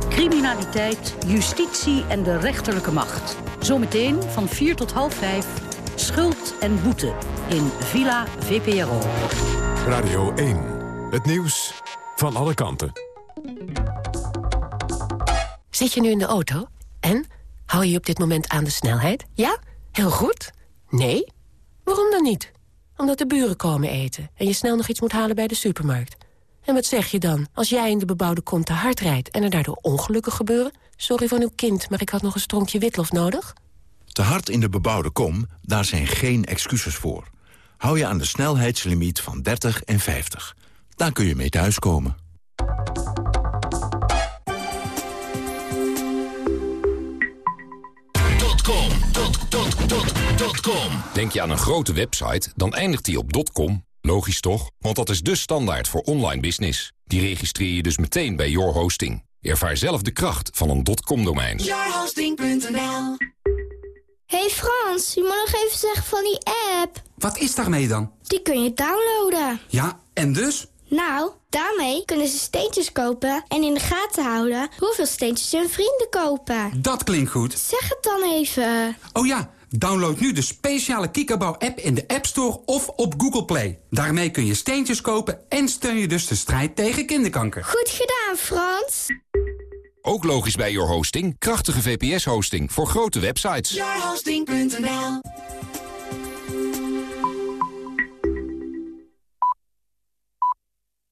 Criminaliteit, justitie en de rechterlijke macht. Zometeen van 4 tot half 5. Schuld en boete in Villa VPRO. Radio 1. Het nieuws van alle kanten. Zit je nu in de auto? En? Hou je op dit moment aan de snelheid? Ja? Heel goed? Nee? Waarom dan niet? Omdat de buren komen eten en je snel nog iets moet halen bij de supermarkt. En wat zeg je dan als jij in de bebouwde kom te hard rijdt... en er daardoor ongelukken gebeuren? Sorry van uw kind, maar ik had nog een stronkje witlof nodig. Te hard in de bebouwde kom, daar zijn geen excuses voor. Hou je aan de snelheidslimiet van 30 en 50. Daar kun je mee thuiskomen. Denk je aan een grote website, dan eindigt die op .com. Logisch toch? Want dat is de standaard voor online business. Die registreer je dus meteen bij Your Hosting. Ervaar zelf de kracht van een .com-domein. Yourhosting.nl Hey Frans, je moet nog even zeggen van die app. Wat is daarmee dan? Die kun je downloaden. Ja, en dus? Nou, daarmee kunnen ze steentjes kopen en in de gaten houden hoeveel steentjes hun vrienden kopen. Dat klinkt goed. Zeg het dan even. Oh ja, download nu de speciale Kikkerbouw-app in de App Store of op Google Play. Daarmee kun je steentjes kopen en steun je dus de strijd tegen kinderkanker. Goed gedaan, Frans. Ook logisch bij Your Hosting. Krachtige VPS-hosting voor grote websites. Yourhosting.nl